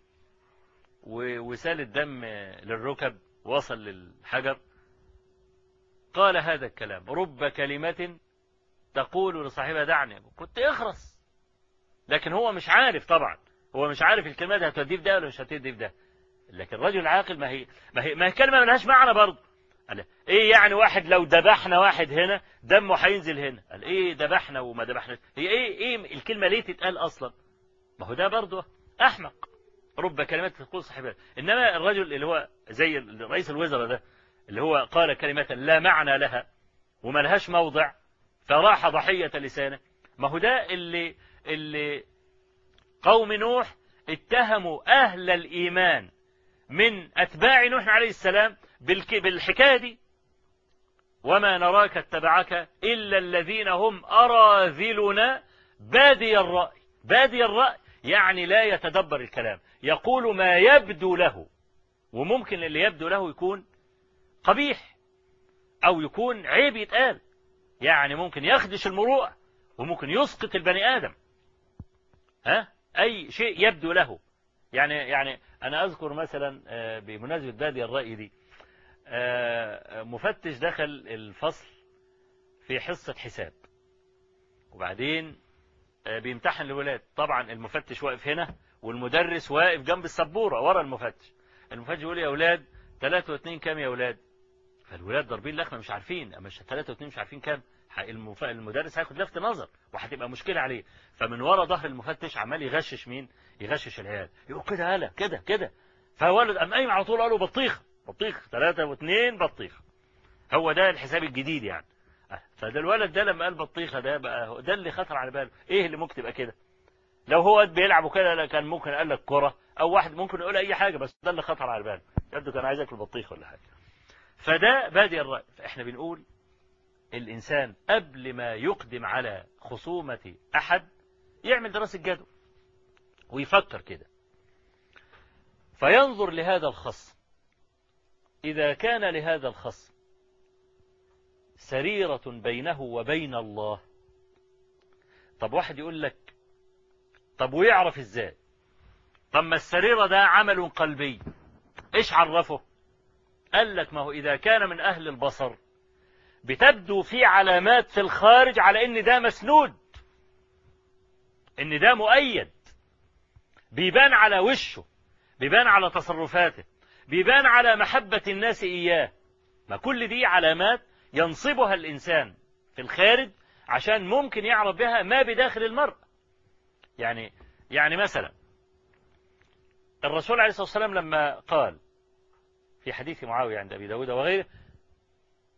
وسال الدم للركب وصل للحجر. قال هذا الكلام رب كلمة تقول لصاحبها دعني. كنت اخرس. لكن هو مش عارف طبعا هو مش عارف الكلمة دي هتوديه في ده ولا مش هتوديه في ده. لكن الرجل العاقل ما هي ما هي ما هي كلمة ملهاش معنى برضه. قال إيه يعني واحد لو ذبحنا واحد هنا دمه هينزل هنا؟ قال إيه ذبحنا وما ذبحنا هي إيه إيه الكلمة ليه تتقال أصلا؟ ما هو ده برضه أحمق. رب كلمات تقول صاحبها. إنما الرجل اللي هو زي رئيس الوزراء ده اللي هو قال كلمة لا معنى لها وما لهاش موضع فراح ضحية لسانه. ما هو ده اللي اللي قوم نوح اتهموا أهل الإيمان من أتباع نوح عليه السلام بالحكاية دي. وما نراك اتبعك إلا الذين هم أراذلنا. بادي الرأي بادي الرأي يعني لا يتدبر الكلام. يقول ما يبدو له وممكن اللي يبدو له يكون قبيح أو يكون عيب يتقال. يعني ممكن يخدش المروءة وممكن يسقط البني آدم. ها؟ أي شيء يبدو له. يعني يعني أنا أذكر مثلا آه، بمناسبة بادي الرأي دي آه، مفتش دخل الفصل في حصة حساب. وبعدين آه، بيمتحن الولاد طبعا المفتش واقف هنا والمدرس واقف جنب السبورة ورا المفتش. المفتش يقول يا أولاد ثلاثة واثنين كام يا أولاد؟ فالولاد ضاربين لخمة مش عارفين. مش ثلاثة واثنين مش عارفين كام. المدرس هياخد لفت نظر وهتبقى مشكلة عليه. فمن ورا ظهر المفتش عمال يغشش مين؟ يغشش العيال. يقول كده هلا كده كده. فولد قام قايم على طول قالوا بطيخة بطيخ ثلاثة واثنين بطيخة. هو ده الحساب الجديد يعني. أه، فده الولد ده لما قال بطيخة ده بقى ده اللي خطر على باله. إيه اللي ممكن تبقى كده؟ لو هو واد بيلعب وكده كان ممكن قال لك كرة أو واحد ممكن يقول أي حاجة بس ده اللي خطر على باله. يبدو كان عايز ياكل بطيخ ولا حاجة. فده بادئ الرأي. فإحنا بنقول الإنسان قبل ما يقدم على خصومة أحد يعمل دراسة جدوى ويفكر كده. فينظر لهذا الخصم إذا كان لهذا الخصم سريرة بينه وبين الله طب واحد يقول لك طب ويعرف إزاي؟ طب ما السريرة ده عمل قلبي إيش عرفه؟ قال لك ما هو إذا كان من أهل البصر بتبدو في علامات في الخارج على إن ده مسنود إن ده مؤيد بيبان على وشه بيبان على تصرفاته بيبان على محبة الناس إياه. ما كل دي علامات ينصبها الإنسان في الخارج عشان ممكن يعرف بها ما بداخل المرء. يعني يعني مثلا الرسول عليه الصلاة والسلام لما قال في حديث معاوية عند أبي داود وغيره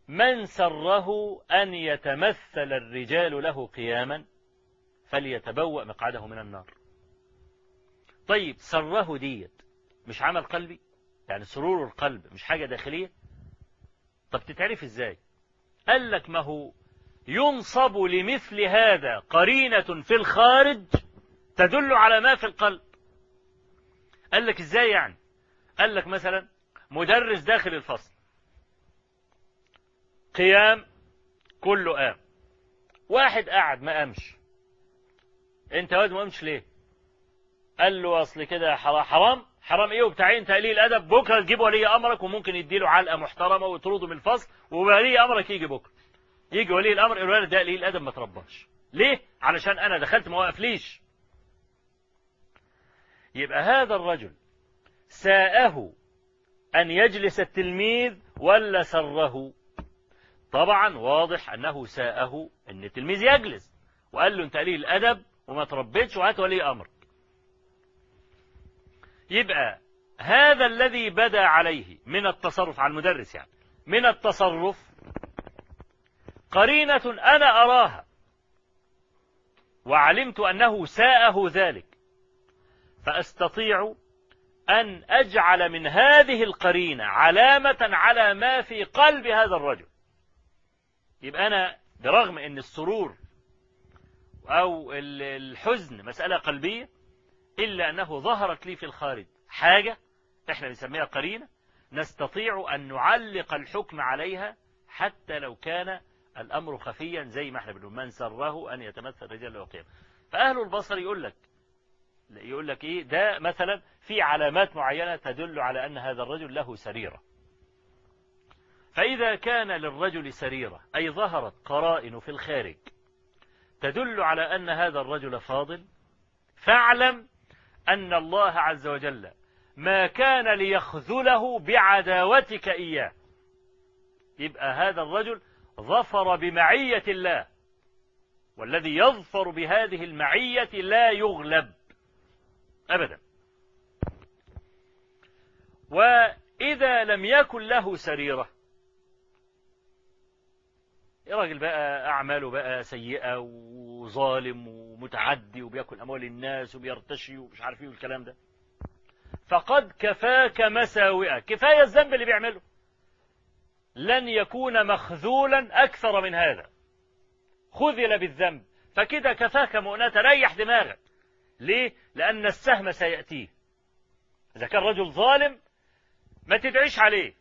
من سره أن يتمثل الرجال له قياما فليتبوأ مقعده من النار. طيب سره ديت مش عمل قلبي؟ يعني سرور القلب مش حاجة داخلية؟ طب تتعرف إزاي؟ قال لك ما هو ينصب لمثل هذا قرينة في الخارج تدل على ما في القلب. قال لك إزاي يعني؟ قال لك مثلا مدرس داخل الفصل. قيام كله قام واحد قاعد ما قامش. انت واد ما قامش ليه؟ قال له اصل كده حرام؟ حرام إيه؟ وبتاعين تقليل الأدب. بكرة تجيب ولي أمرك وممكن يديله علقة محترمة ويطرده من الفصل وولي أمرك يجي بكرة. يجي ولي الأمر الولد ده قليل الأدب ما ترباش. ليه؟ علشان أنا دخلت ما وقفليش. يبقى هذا الرجل ساءه أن يجلس التلميذ ولا سره. طبعا واضح أنه ساءه إن التلميذ يجلس. وقال له أنت قليل الأدب وما تربيتش وهات ولي أمرك. يبقى هذا الذي بدأ عليه من التصرف على المدرس يعني من التصرف. قرينة أنا أراها. وعلمت أنه ساءه ذلك. فأستطيع أن أجعل من هذه القرينة علامة على ما في قلب هذا الرجل. يبقى أنا برغم أن السرور أو الحزن مسألة قلبية إلا أنه ظهرت لي في الخارج حاجة إحنا بنسميها قرينة نستطيع أن نعلق الحكم عليها حتى لو كان الأمر خفيا زي ما إحنا بنقول من سره أن يتمثل رجال له قيام فأهل البصر يقول لك يقول لك إيه؟ ده مثلا في علامات معينة تدل على أن هذا الرجل له سريرة. فإذا كان للرجل سريرة أي ظهرت قرائن في الخارج تدل على أن هذا الرجل فاضل فاعلم أن الله عز وجل ما كان ليخذله بعداوتك إياه. يبقى هذا الرجل ظفر بمعية الله والذي يظفر بهذه المعية لا يغلب أبدا. وإذا لم يكن له سريرة. راجل بقى أعماله بقى سيئة وظالم ومتعدي وبياكل أموال الناس وبيرتشي ومش عارف إيه والكلام ده. فقد كفاك مساوئة كفاية الذنب اللي بيعمله. لن يكون مخذولا أكثر من هذا. خذل بالذنب. فكده كفاك مؤنة. ريح دماغك. ليه؟ لأن السهم سيأتيه. إذا كان رجل ظالم ما تدعيش عليه.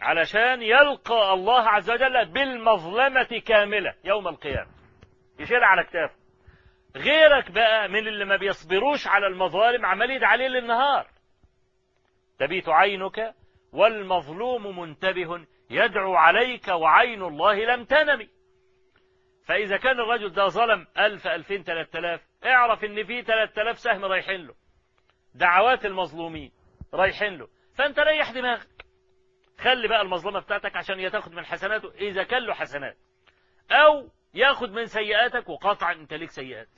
علشان يلقى الله عز وجل بالمظلمة كاملة يوم القيامة. يشيل على كتافه غيرك بقى من اللي ما بيصبروش على المظالم عمال يدعي عليه للنهار. تبيت عينك والمظلوم منتبه يدعو عليك وعين الله لم تنم. فإذا كان الرجل ده ظلم ألف ألفين تلات آلاف اعرف إن في تلات آلاف سهم رايحين له. دعوات المظلومين رايحين له. فأنت ريح دماغك. خلي بقى المظلمة بتاعتك عشان يتاخد من حسناته إذا كان له حسنات. أو ياخد من سيئاتك وقطعا أنت ليك سيئات.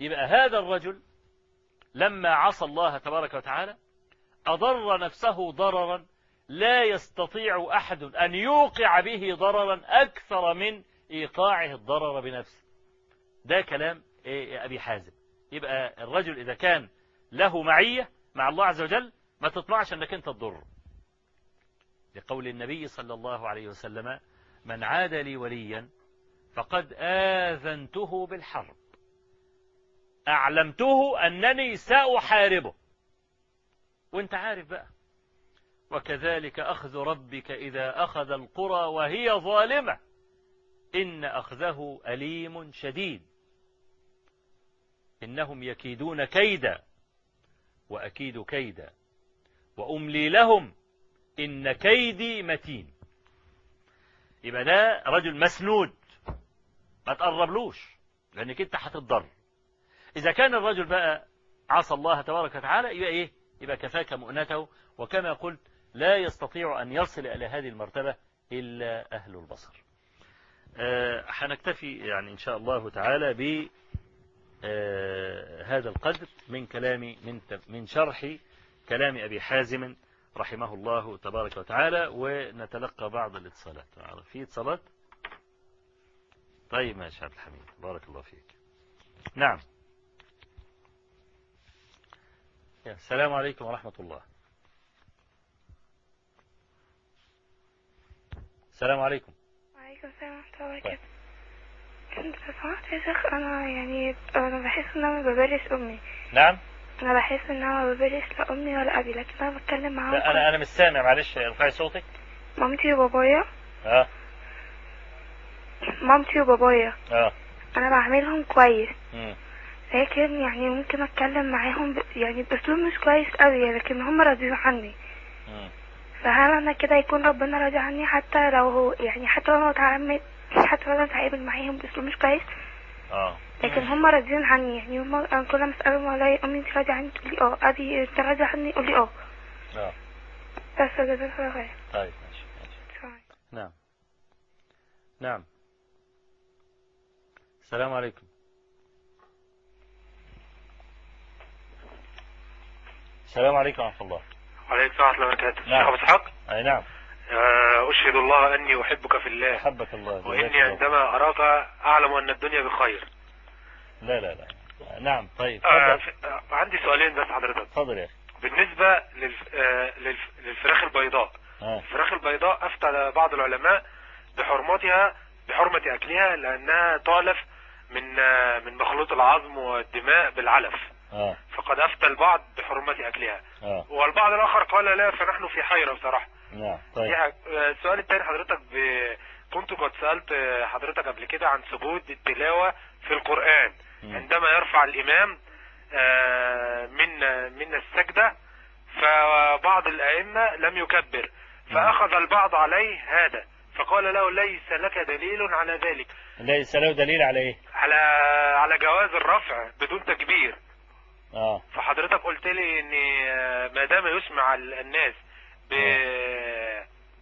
يبقى هذا الرجل لما عصى الله تبارك وتعالى أضر نفسه ضررا لا يستطيع أحد أن يوقع به ضررا أكثر من إيقاعه الضرر بنفسه. ده كلام إيه أبي حازم. يبقى الرجل إذا كان له معية مع الله عز وجل ما تطمعش أنك أنت تضره لقول النبي صلى الله عليه وسلم من عاد لي وليا فقد آذنته بالحرب. أعلمته أنني سأحاربه. وانت عارف بقى. وكذلك أخذ ربك إذا أخذ القرى وهي ظالمة. إن أخذه أليم شديد. إنهم يكيدون كيدا وأكيد كيدا. وأملي لهم إن كيدي متين. يبقى ده رجل مسنود ما تقربلوش لأنك أنت هتضر إذا كان الرجل بقى عصى الله تبارك وتعالى يبقى إيه؟ يبقى كفاك مؤنته وكما قلت لا يستطيع أن يصل إلى هذه المرتبة إلا أهل البصر. آه، هنكتفي يعني إن شاء الله تعالى ب آه، هذا القدر من كلام من من شرح كلام أبي حازم رحمه الله تبارك وتعالى ونتلقى بعض الاتصالات. في اتصالات؟ طيب ماشي عبد الحميد. بارك الله فيك. نعم. السلام عليكم ورحمة الله. السلام عليكم. وعليكم السلام ورحمة الله وبركاته. لو سمحت يا شيخ أنا يعني أنا بحس إن أنا ببرس أمي. نعم. أنا بحس إن أنا ما ببرس لا أمي ولا أبي لكن أنا بتكلم معاهم لا أنا أنا مش سامع معلش. ارفعي صوتك؟ مامتي وبابايا. آه. مامتي وبابايا. آه. أنا بعملهم كويس. مم. لكن يعني ممكن أتكلم معاهم ب... يعني بأسلوب مش كويس أوي لكن هم راضيين عني. فهل أنا كده يكون ربنا راضي عني؟ حتى لو هو يعني حتى لو بتعامل حتى لو أنا بتعامل معاهم بأسلوب مش كويس؟ آه. لكن هم راضيين عني يعني هم أنا كل ما اسالهم والله أمي أنت راضية عني؟ تقول لي آه. أبي أنت راضي عني؟ يقول لي آه. آه. بس جزاك الله خير طيب ماشي ماشي. نعم. نعم. السلام عليكم. السلام عليكم ورحمة الله. وعليكم السلام ورحمة الله وبركاته. نعم. شيخ أبو إسحاق؟ أي نعم. آه، أشهد الله أني أحبك في الله. حبك الله. وإني. عندما أراك أعلم أن الدنيا بخير. لا لا لا نعم طيب آه، آه، عندي سؤالين بس حضرتك تفضل يا أخي بالنسبة للف... آه، للف... للفراخ البيضاء آه. الفراخ البيضاء أفتى بعض العلماء بحرمتها بحرمة أكلها لأنها تؤلف من آه، من مخلوط العظم والدماء بالعلف آه. فقد أفتى البعض بحرمة أكلها آه. والبعض الآخر قال لا فنحن في حيرة بصراحة نعم طيب. آه، السؤال التاني حضرتك ب... كنت قد سألت حضرتك قبل كده عن ثبوت التلاوة في القرآن. عندما يرفع الإمام آه، من من السجدة فبعض الأئمة لم يكبر فأخذ البعض عليه هذا فقال له ليس لك دليل على ذلك. ليس له دليل على إيه على على جواز الرفع بدون تكبير. آه. فحضرتك قلت لي إن آه، ما دام يسمع ال- الناس ب...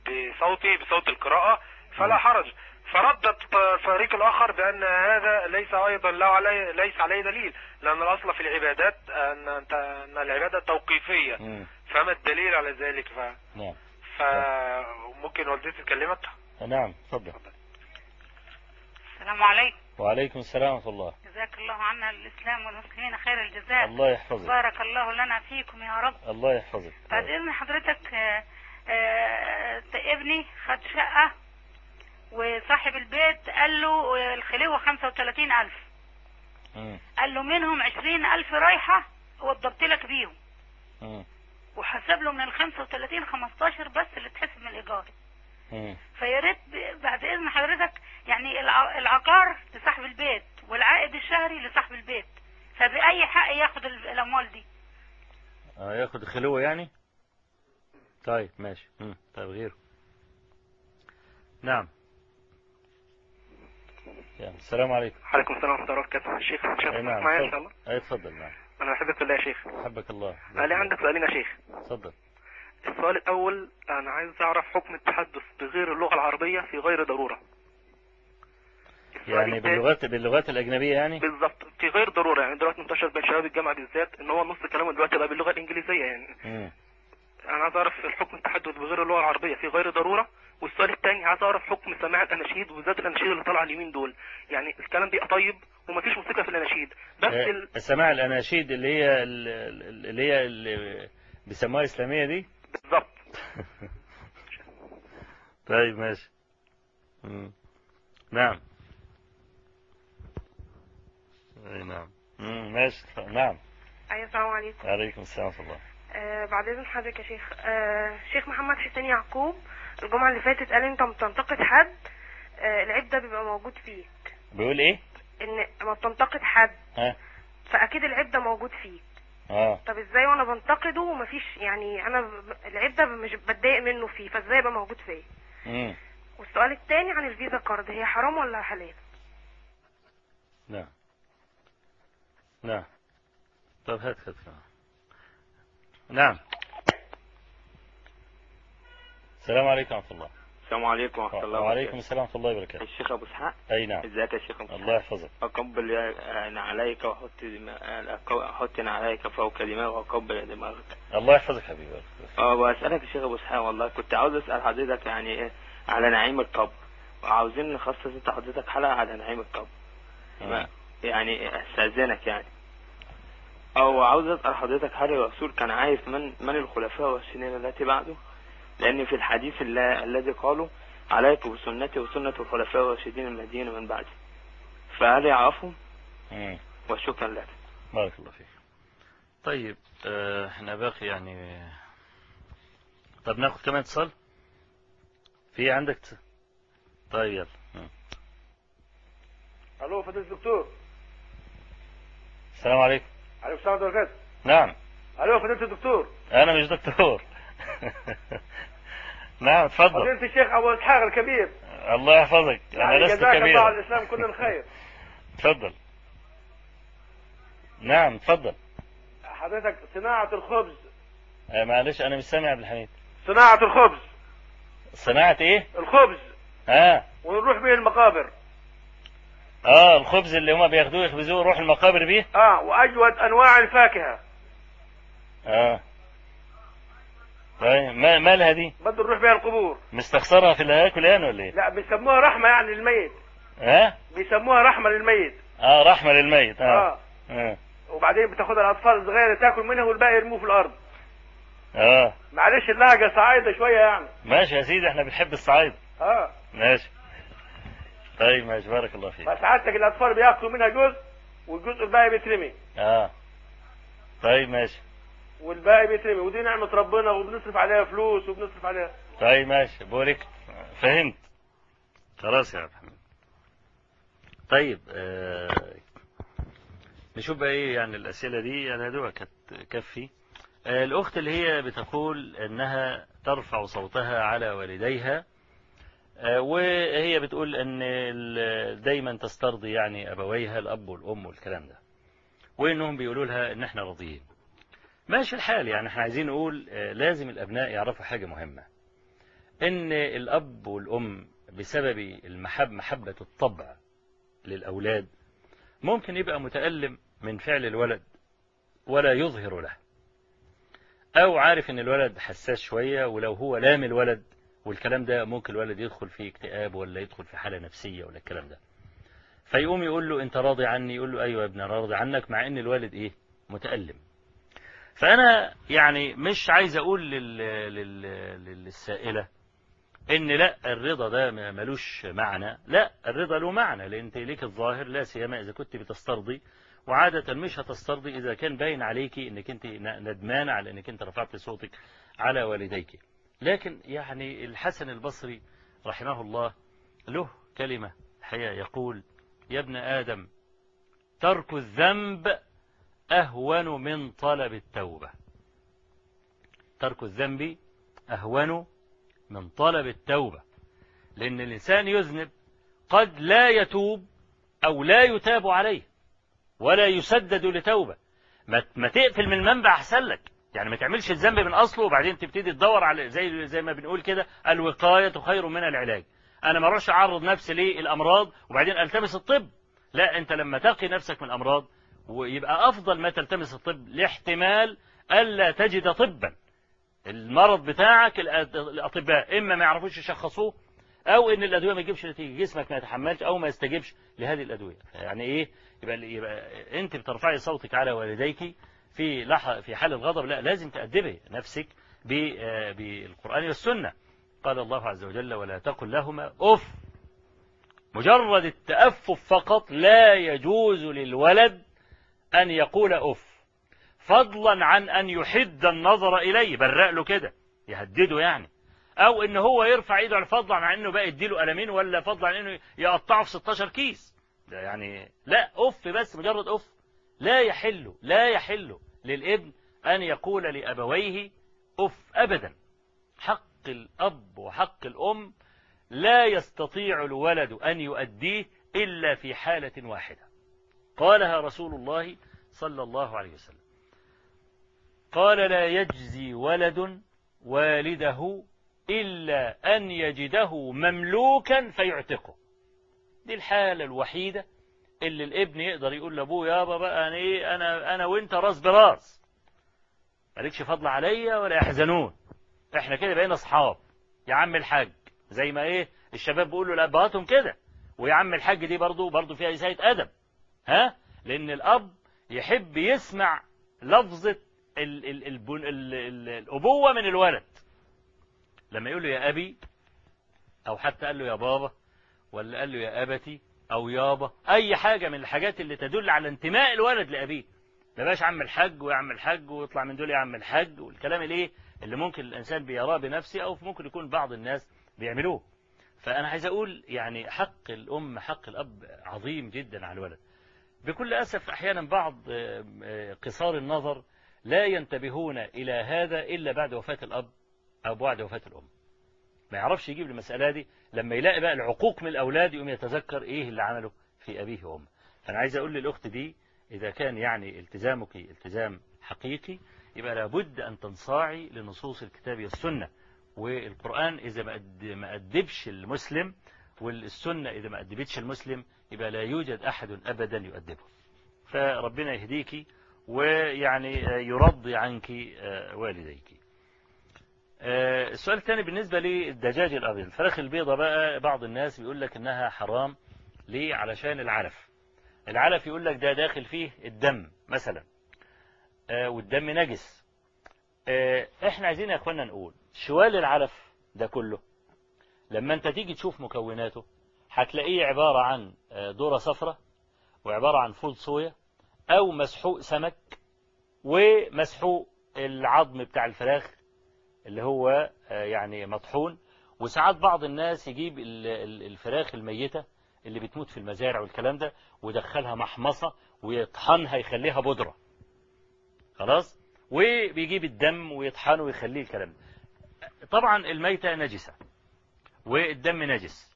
بصوتي بصوت القراءة فلا حرج. فردت الفريق الآخر بأن هذا ليس أيضا لا علي ليس عليه دليل لأن الأصل في العبادات أن أن العبادة توقيفية. مم. فما الدليل على ذلك؟ ف... نعم. فممكن والدتي تكلمك؟ نعم تفضل. السلام عليكم. وعليكم السلام ورحمة الله. جزاك الله عنا الإسلام والمسلمين خير الجزاء. الله يحفظك. بارك الله لنا فيكم يا رب. الله يحفظك. بعد إذن حضرتك آه، آه، ابني خد شقة وصاحب البيت قال له الخليوة 35 ألف. مم. قال له منهم 20 ألف رايحة وضبط لك بيهم. وحسب له من ال 35 15 بس اللي تحسب من الإيجار. مم. فيا ريت بعد إذن حضرتك يعني الع- العقار لصاحب البيت والعائد الشهري لصاحب البيت. فبأي حق ياخد ال- الأموال دي؟ آه ياخد خلوة يعني؟ طيب ماشي. طيب غيره. نعم. يا السلام عليكم. عليكم السلام ورحمة الله وبركاته. الشيخ الله نعم معايا إن شاء الله؟ أي اتفضل نعم. أنا بحبك في الله يا شيخ. حبك الله. لي عندك سؤالين يا شيخ. اتفضل السؤال الأول أنا عايز أعرف حكم التحدث بغير اللغة العربية في غير ضرورة. يعني باللغات باللغات الأجنبية يعني؟ بالظبط في غير ضرورة. يعني دلوقتي منتشر بين شباب الجامعة بالذات إن هو نص كلامه دلوقتي بقى باللغة الإنجليزية يعني. مم. أنا عايز أعرف الحكم التحدث بغير اللغة العربية في غير ضرورة. والسؤال الثاني عايز أعرف حكم سماع الأناشيد وبالذات الأناشيد اللي طالعة اليمين دول. يعني الكلام بيبقى طيب ومفيش موسيقى في الأناشيد بس ال... آه، سماع الأناشيد اللي هي ال- ال- اللي هي اللي بيسموها إسلامية دي؟ بالظبط. طيب ماشي. مم. نعم. أي نعم. مم، ماشي. نعم. أيوه السلام عليكم. عليكم السلام ورحمة الله. آه بعد إذن حضرتك يا شيخ. آه شيخ محمد حسين يعقوب الجمعة اللي فاتت قال أنت بتنتقد حد آه العيب ده بيبقى موجود فيك. بيقول إيه؟ إن لما بتنتقد حد ها. فأكيد العيب ده موجود فيك. آه. طب إزاي وأنا بنتقده ومفيش يعني أنا ب... العيب ده مش بتضايق منه فيه فإزاي يبقى موجود فيا؟ مم. والسؤال التاني عن الفيزا كارد هي حرام ولا حلال؟ نعم. نعم. طب هات هات. نعم. السلام عليكم ورحمة الله. السلام عليكم ورحمة الله وعليكم السلام ورحمة الله وبركاته. الشيخ أبو إسحاق. أي نعم. إزيك يا شيخ أبو الله يحفظك. أقبل عليك وأحط أحط عليك فوق دماغك وأقبل دماغك. الله يحفظك حبيبي. آه وأسألك يا شيخ أبو إسحاق والله كنت عاوز أسأل حضرتك يعني إيه على نعيم القبر وعاوزين نخصص أنت حضرتك حلقة على نعيم القبر يعني أستأذنك يعني. أو عاوز أسأل حضرتك هل الرسول كان عارف من من الخلفاء والسنين التي بعده؟ لأن في الحديث الذي قالوا عليكم بسنتي وسنة الخلفاء الراشدين المهديين من بعدي. فهل يعرفهم؟ وشكرا لك. بارك الله فيك. طيب آه، إحنا باقي يعني. طب ناخد كمان اتصال؟ في عندك ت- طيب يلا. ألو فضيله الدكتور السلام عليكم. عليكم السلام ورحمه الله نعم. ألو فضيلة الدكتور. أنا مش دكتور. نعم اتفضل فضيلة الشيخ أبو إسحاق الكبير. الله يحفظك. أنا يعني لست جزاك الله على الإسلام كل الخير. اتفضل نعم اتفضل حضرتك صناعة الخبز. آه، معلش أنا مش سامع يا عبد الحميد. صناعة الخبز. صناعة إيه؟ الخبز. آه. ونروح به المقابر. آه الخبز اللي هما بياخدوه يخبزوه يروحوا المقابر بيه. آه وأجود أنواع الفاكهة. آه. طيب ما مالها دي؟ بدنا نروح بها القبور. مستخسرها في الهياكل يعني ولا إيه؟ لا بيسموها رحمة يعني للميت. ها بيسموها رحمة للميت. آه رحمة للميت آه, آه. آه. وبعدين بتاخدها الأطفال الصغيرة تاكل منها والباقي يرموه في الأرض. آه. معلش اللهجه صعايده شوية يعني. ماشي يا سيدي إحنا بنحب الصعايدة آه. ماشي. طيب ماشي بارك الله فيك. فسعادتك الأطفال بيأكلوا منها جزء والجزء الباقي بيترمي. آه. طيب ماشي. والباقي بيترمي. ودي نعمة ربنا وبنصرف عليها فلوس وبنصرف عليها. طيب ماشي بورك فهمت. خلاص يا عبد الحميد. طيب آه نشوف بقى إيه يعني الأسئلة دي. يعني يا دوبك هتكفي آه الأخت اللي هي بتقول إنها ترفع صوتها على والديها وهي بتقول إن دايما تسترضي يعني أبويها الأب والأم والكلام ده. وإنهم بيقولوا لها إن إحنا راضيين. ماشي الحال يعني إحنا عايزين نقول آه لازم الأبناء يعرفوا حاجة مهمة. إن الأب والأم بسبب المحب محبة الطبع للأولاد ممكن يبقى متألم من فعل الولد ولا يظهر له. أو عارف إن الولد حساس شوية ولو هو لام الولد والكلام ده ممكن الولد يدخل في اكتئاب ولا يدخل في حالة نفسية ولا الكلام ده. فيقوم يقول له انت راضي عني؟ يقول له أيوه يا ابني أنا راضي عنك مع إن الوالد إيه؟ متألم. فأنا يعني مش عايز أقول لل... لل... للسائلة إن لا الرضا ده ملوش معنى. لا الرضا له معنى لأن أنت ليك الظاهر لا سيما إذا كنت بتسترضي وعادة مش هتسترضي إذا كان باين عليكي إنك أنت ن- ندمانة على إنك أنت رفعت صوتك على والديك. لكن يعني الحسن البصري رحمه الله له كلمة الحقيقة يقول يا ابن آدم ترك الذنب أهون من طلب التوبة. ترك الذنب أهون من طلب التوبة لأن الإنسان يذنب قد لا يتوب أو لا يتاب عليه ولا يسدد لتوبة. ما تقفل من المنبع أحسن لك. يعني ما تعملش الذنب من أصله وبعدين تبتدي تدور على زي زي ما بنقول كده الوقاية خير من العلاج. أنا ما أروحش أعرض نفسي للأمراض وبعدين ألتمس الطب. لا أنت لما تقي نفسك من الأمراض ويبقى أفضل ما تلتمس الطب لاحتمال ألا تجد طبا. المرض بتاعك الأطباء إما ما يعرفوش يشخصوه أو إن الأدوية ما تجيبش نتيجة جسمك ما يتحملش أو ما يستجيبش لهذه الأدوية. يعني إيه؟ يبقى, يبقى أنت بترفعي صوتك على والديك في في حال الغضب لا لازم تأدبي نفسك آه، بالقرآن والسنة. قال الله عز وجل ولا تقل لهما أف. مجرد التأفف فقط لا يجوز للولد أن يقول أف. فضلا عن أن يحد النظر إليه برق له كده يهدده يعني. أو إن هو يرفع إيده على فضلا عن إنه بقى يديله قلمين ولا فضلا عن إنه يقطعه في 16 كيس. ده يعني لا أف بس مجرد أف. لا يحل لا يحل للابن أن يقول لأبويه أف أبدا حق الأب وحق الأم لا يستطيع الولد أن يؤديه إلا في حالة واحدة. قالها رسول الله صلى الله عليه وسلم. قال لا يجزي ولد والده إلا أن يجده مملوكا فيعتقه. دي الحالة الوحيدة اللي الابن يقدر يقول لأبوه يابا بقى أنا, إيه؟ أنا, أنا وإنت راس براس. مالكش فضل عليا ولا يحزنون. إحنا كده بقينا أصحاب. يا عم الحاج زي ما إيه؟ الشباب بيقولوا لابهاتهم كده. ويا عم الحاج دي برضو برضو فيها إساءة أدب. ها؟ لأن الأب يحب يسمع لفظة ال ال ال ال ال الأبوة من الولد. لما يقول له يا أبي أو حتى قال له يا بابا ولا قال له يا أبتي أو يابا أي حاجة من الحاجات اللي تدل على انتماء الولد لأبيه. ما بقاش عم الحاج ويا عم الحاج ويطلع من دول يا عم الحاج والكلام الإيه اللي ممكن الإنسان بيراه بنفسه أو ممكن يكون بعض الناس بيعملوه. فأنا عايز أقول يعني حق الأم حق الأب عظيم جدا على الولد. بكل أسف أحيانا بعض آه، آه، قصار النظر لا ينتبهون إلى هذا إلا بعد وفاة الأب أو بعد وفاة الأم. ما يعرفش يجيب المسألة دي لما يلاقي بقى العقوق من الأولاد يقوم يتذكر إيه اللي عمله في أبيه وأمه. فأنا عايز أقول للأخت دي إذا كان يعني التزامك التزام حقيقي يبقى لابد أن تنصاعي لنصوص الكتاب والسنة. والقرآن إذا ما أد- ما أدبش المسلم والسنة إذا ما أدبتش المسلم يبقى لا يوجد أحد أبدا يؤدبه. فربنا يهديك ويعني يرضي عنك آه، والديك. السؤال الثاني بالنسبة للدجاج الأبيض. الفراخ البيضة بقى بعض الناس بيقول لك إنها حرام ليه؟ علشان العلف. العلف يقول لك ده داخل فيه الدم مثلا. آه، والدم نجس. آه، إحنا عايزين يا إخوانا نقول شوال العلف ده كله لما أنت تيجي تشوف مكوناته هتلاقيه عبارة عن آه، ذرة صفرة وعبارة عن فول صويا أو مسحوق سمك ومسحوق العظم بتاع الفراخ اللي هو آه، يعني مطحون. وساعات بعض الناس يجيب ال- ال- الفراخ الميتة اللي بتموت في المزارع والكلام ده ويدخلها محمصة ويطحنها يخليها بودرة. خلاص؟ وبيجيب الدم ويطحنه ويخليه الكلام. ده طبعا الميتة نجسة والدم نجس.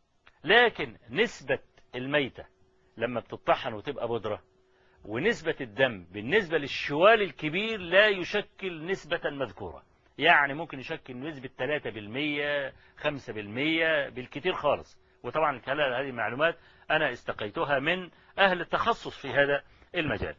لكن نسبة الميتة لما بتطحن وتبقى بودرة ونسبة الدم بالنسبة للشوال الكبير لا يشكل نسبة مذكورة. يعني ممكن يشكل نسبة 3% 5% بالكثير خالص. وطبعا هذه المعلومات أنا استقيتها من أهل التخصص في هذا المجال.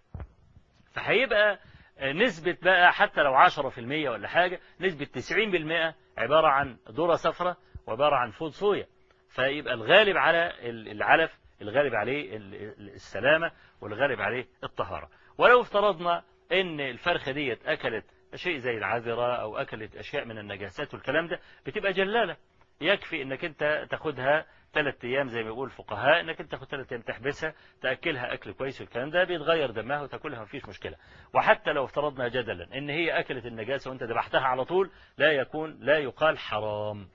فهيبقى نسبة بقى حتى لو 10% ولا حاجة نسبة 90% عبارة عن ذرة صفراء وعبارة عن فول صويا. فيبقى الغالب على العلف الغالب عليه السلامة والغالب عليه الطهارة. ولو افترضنا إن الفرخة ديت أكلت شيء زي العذرة أو اكلت أشياء من النجاسات والكلام ده بتبقى جلالة. يكفي إنك أنت تاخدها ثلاث أيام زي ما بيقول الفقهاء إنك أنت تاخد ثلاث أيام تحبسها تأكلها أكل كويس والكلام ده بيتغير دمها وتاكلها مفيش مشكلة. وحتى لو افترضنا جدلا إن هي اكلت النجاسة وأنت ذبحتها على طول لا يكون لا يقال حرام.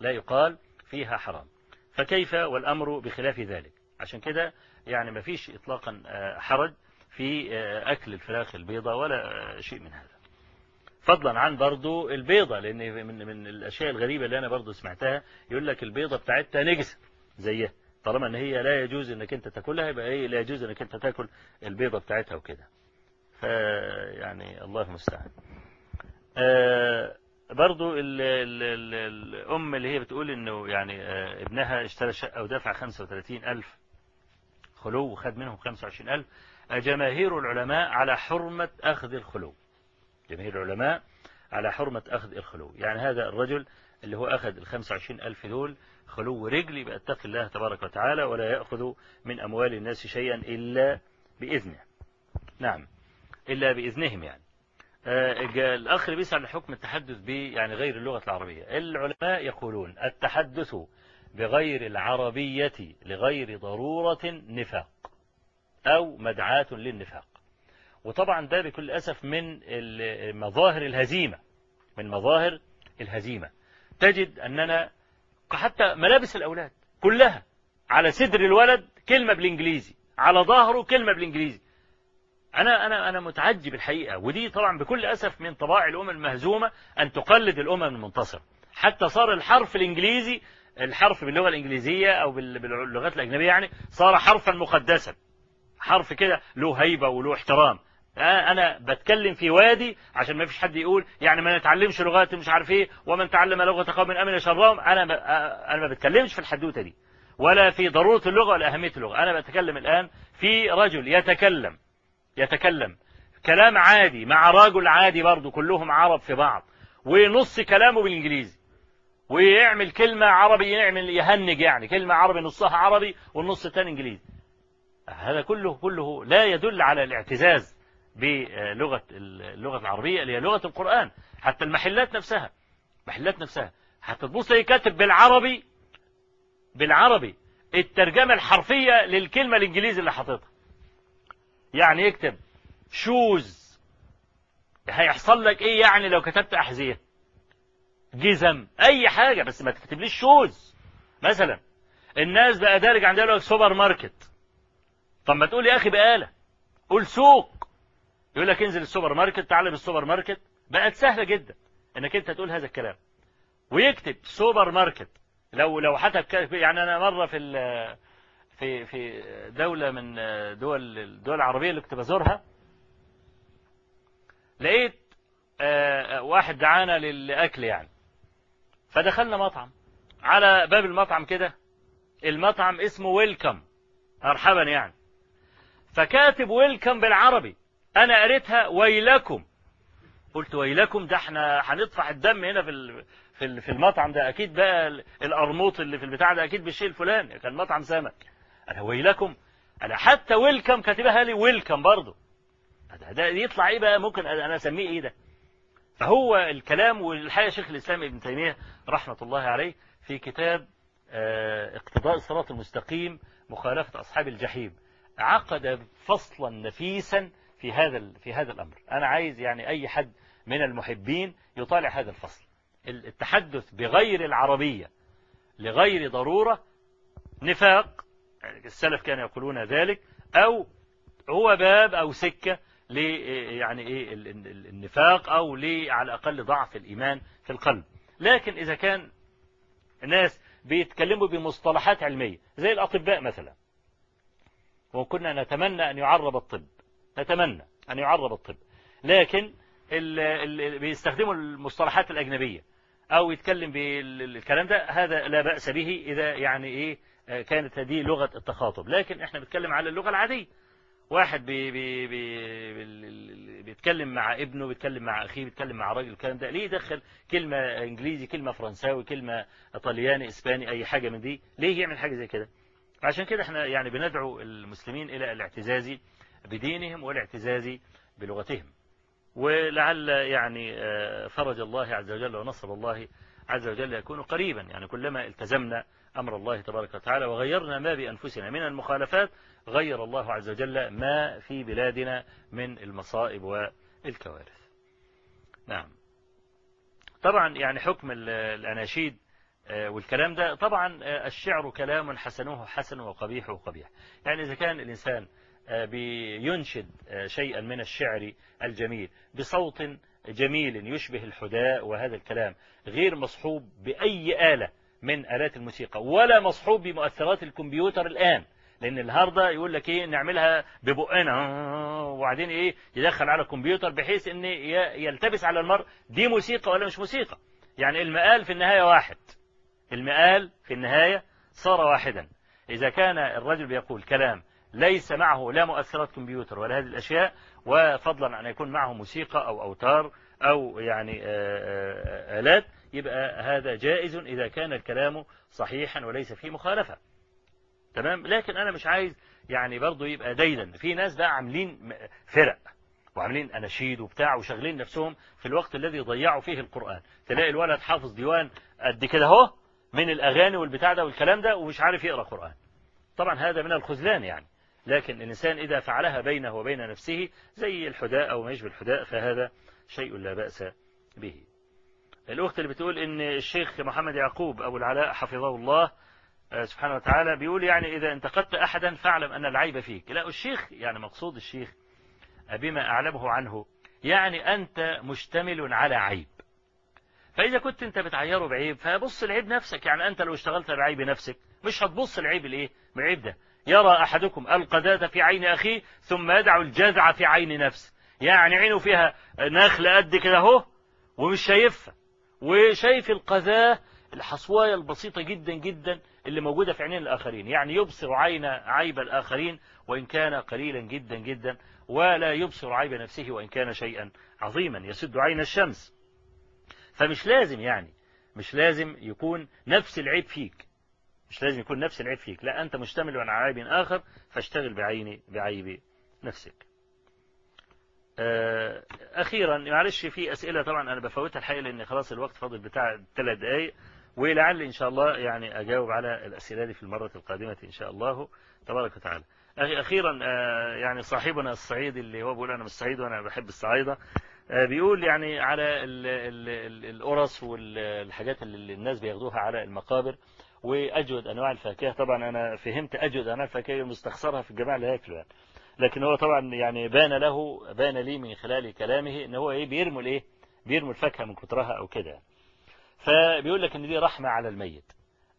لا يقال فيها حرام. فكيف والأمر بخلاف ذلك؟ عشان كده يعني مفيش اطلاقا حرج في أكل الفراخ البيضاء ولا شيء من هذا. فضلا عن برضو البيضة لأن من, من الأشياء الغريبة اللي أنا برضو سمعتها يقول لك البيضة بتاعتها نجسة زيها. طالما إن هي لا يجوز إنك أنت تاكلها يبقى إيه لا يجوز إنك أنت تاكل البيضة بتاعتها وكده. فيعني الله المستعان. آه برضو ال ال ال الأم اللي هي بتقول إنه يعني آه ابنها اشترى شقة ودفع 35 ألف خلو وخد منهم 25 ألف. جماهير العلماء على حرمة أخذ الخلو. جماهير العلماء على حرمة أخذ الخلو. يعني هذا الرجل اللي هو أخذ ال 25 ألف دول خلو رجل يبقى اتقي الله تبارك وتعالى ولا يأخذ من أموال الناس شيئا إلا بإذنه. نعم. إلا بإذنهم يعني. آه، الأخ اللي بيسأل حكم التحدث ب يعني غير اللغة العربية. العلماء يقولون التحدث بغير العربية لغير ضرورة نفاق أو مدعاة للنفاق. وطبعا ده بكل أسف من مظاهر الهزيمة من مظاهر الهزيمة. تجد أننا حتى ملابس الأولاد كلها على صدر الولد كلمة بالإنجليزي على ظهره كلمة بالإنجليزي. أنا أنا أنا متعجب الحقيقة ودي طبعا بكل أسف من طباع الأمم المهزومة أن تقلد الأمم المنتصرة. حتى صار الحرف الإنجليزي الحرف باللغة الإنجليزية أو بال- باللغات الأجنبية يعني صار حرفا مقدسا. حرف كده له هيبة وله احترام. أنا بتكلم في وادي عشان ما فيش حد يقول يعني ما نتعلمش لغات مش عارف إيه ومن تعلم لغة قوم أمن شرهم. أنا ما أنا ما بتكلمش في الحدوتة دي ولا في ضرورة اللغة ولا أهمية اللغة. أنا بتكلم الآن في رجل يتكلم يتكلم كلام عادي مع رجل عادي برضه كلهم عرب في بعض ونص كلامه بالإنجليزي ويعمل كلمة عربي يعمل يهنج يعني كلمة عربي نصها عربي والنص الثاني إنجليزي. هذا كله كله لا يدل على الاعتزاز. بلغة اللغة العربية اللي هي لغة القرآن حتى المحلات نفسها محلات نفسها. حتى تبص تلاقي كاتب بالعربي بالعربي الترجمة الحرفية للكلمة الإنجليزي اللي حاططها. يعني يكتب شوز هيحصل لك إيه يعني لو كتبت أحذية؟ جزم. أي حاجة بس ما تكتبليش شوز مثلا الناس بقى دارج عندها لك سوبر ماركت. طب ما تقول يا أخي بقالة. قول سوق. يقول لك انزل السوبر ماركت تعلم السوبر ماركت. بقت سهلة جدا إنك أنت تقول هذا الكلام. ويكتب سوبر ماركت. لو لو حتى يعني أنا مرة في في في دولة من دول الدول العربية اللي كنت بزورها لقيت آه، واحد دعانا للاكل يعني. فدخلنا مطعم. على باب المطعم كده المطعم اسمه ويلكم مرحبا يعني. فكاتب ويلكم بالعربي. أنا قريتها ويلكم. قلت ويلكم ده إحنا هنطفح الدم هنا في في في المطعم ده. أكيد بقى ال- القرموط اللي في البتاع ده أكيد بالشيء الفلاني. كان مطعم سمك. أنا ويلكم. أنا حتى ويلكم كاتبها لي ويلكم برضه. ده, ده يطلع إيه بقى؟ ممكن أنا أسميه إيه ده؟ فهو الكلام والحقيقة شيخ الإسلام ابن تيمية رحمة الله عليه في كتاب آه، اقتضاء الصراط المستقيم مخالفة أصحاب الجحيم. عقد فصلا نفيسا في هذا في هذا الأمر. أنا عايز يعني أي حد من المحبين يطالع هذا الفصل. التحدث بغير العربية لغير ضرورة نفاق السلف كانوا يقولون ذلك أو هو باب أو سكة ل يعني ال- النفاق ل على الأقل ضعف الإيمان في القلب. لكن إذا كان ناس بيتكلموا بمصطلحات علمية زي الأطباء مثلا وكنا نتمنى أن يعرب الطب. نتمنى أن يعرب الطب. لكن ال- ال- بيستخدموا المصطلحات الأجنبية أو يتكلم بالكلام ده هذا لا بأس به إذا يعني إيه كانت هذه لغة التخاطب. لكن إحنا بنتكلم على اللغة العادية. واحد بي بي بي بيتكلم مع ابنه بيتكلم مع أخيه بيتكلم مع راجل الكلام ده. ليه يدخل كلمة إنجليزي كلمة فرنساوي كلمة طلياني إسباني أي حاجة من دي؟ ليه يعمل حاجة زي كده؟ عشان كده إحنا يعني بندعو المسلمين إلى الاعتزاز بدينهم والاعتزاز بلغتهم. ولعل يعني آه، فرج الله عز وجل ونصر الله عز وجل يكون قريبا. يعني كلما التزمنا أمر الله تبارك وتعالى وغيرنا ما بأنفسنا من المخالفات غير الله عز وجل ما في بلادنا من المصائب والكوارث. نعم. طبعا يعني حكم ال- الأناشيد آه، والكلام ده طبعا آه، الشعر كلام حسنه حسن وقبيحه قبيح. يعني إذا كان الإنسان بينشد آه، شيئا من الشعر الجميل بصوت جميل يشبه الحداء وهذا الكلام غير مصحوب بأي آلة من آلات الموسيقى ولا مصحوب بمؤثرات الكمبيوتر الآن لأن النهاردة يقول لك إيه نعملها ببقنا وبعدين إيه يدخل على الكمبيوتر بحيث إن يلتبس على المرء دي موسيقى ولا مش موسيقى؟ يعني المقال في النهاية واحد المقال في النهاية صار واحدا. إذا كان الرجل بيقول كلام ليس معه لا مؤثرات كمبيوتر ولا هذه الأشياء وفضلا أن يكون معه موسيقى أو أوتار أو يعني آه، آه، آلات يبقى هذا جائز إذا كان الكلام صحيحا وليس فيه مخالفة. تمام؟ لكن أنا مش عايز يعني برضو يبقى ديدا في ناس بقى عاملين فرق وعاملين أناشيد وبتاع وشغلين نفسهم في الوقت الذي ضيعوا فيه القرآن. تلاقي الولد حافظ ديوان قد كده أهو من الأغاني والبتاع ده والكلام ده ومش عارف يقرأ قرآن. طبعا هذا من الخذلان يعني. لكن الإنسان إذا فعلها بينه وبين نفسه زي الحداء أو ما يشبه الحداء فهذا شيء لا بأس به. الأخت اللي بتقول إن الشيخ محمد يعقوب أبو العلاء حفظه الله آه، سبحانه وتعالى بيقول يعني إذا انتقدت أحدا فاعلم أن العيب فيك. لا الشيخ يعني مقصود الشيخ بما أعلمه عنه يعني أنت مشتمل على عيب. فإذا كنت أنت بتعيره بعيب فبص العيب نفسك. يعني أنت لو اشتغلت بعيب نفسك مش هتبص العيب الإيه؟ بالعيب ده. يرى أحدكم القذاة في عين أخيه ثم يدع الجذع في عين نفسه. يعني عينه فيها نخل قد كده أهو ومش شايفها. وشايف القذاة الحصواية البسيطة جدا جدا اللي موجودة في عينين الآخرين. يعني يبصر عين عيب الآخرين وإن كان قليلا جدا جدا ولا يبصر عيب نفسه وإن كان شيئا عظيما يسد عين الشمس. فمش لازم يعني مش لازم يكون نفس العيب فيك. مش لازم يكون نفس العيب فيك. لا أنت مشتمل على عيب آخر فاشتغل بعين بعيب نفسك. آه، أخيرا معلش في أسئلة طبعا أنا بفوتها الحقيقة لأن خلاص الوقت فاضل بتاع ثلاث دقايق. ولعل إن شاء الله يعني أجاوب على الأسئلة دي في المرة القادمة إن شاء الله تبارك وتعالى. أخي أخيرا آه، يعني صاحبنا الصعيدي اللي هو بيقول أنا من الصعيد وأنا بحب الصعايدة آه، بيقول يعني على ال- ال- ال- القرص والحاجات اللي الناس بياخدوها على المقابر وأجود أنواع الفاكهة. طبعا أنا فهمت أجود أنواع الفاكهة مستخسرها في الجماعة اللي هياكلوا يعني لكن هو طبعا يعني بان له بان لي من خلال كلامه إن هو إيه بيرموا الإيه بيرموا الفاكهة من كترها أو كده. فبيقول لك إن دي رحمة على الميت.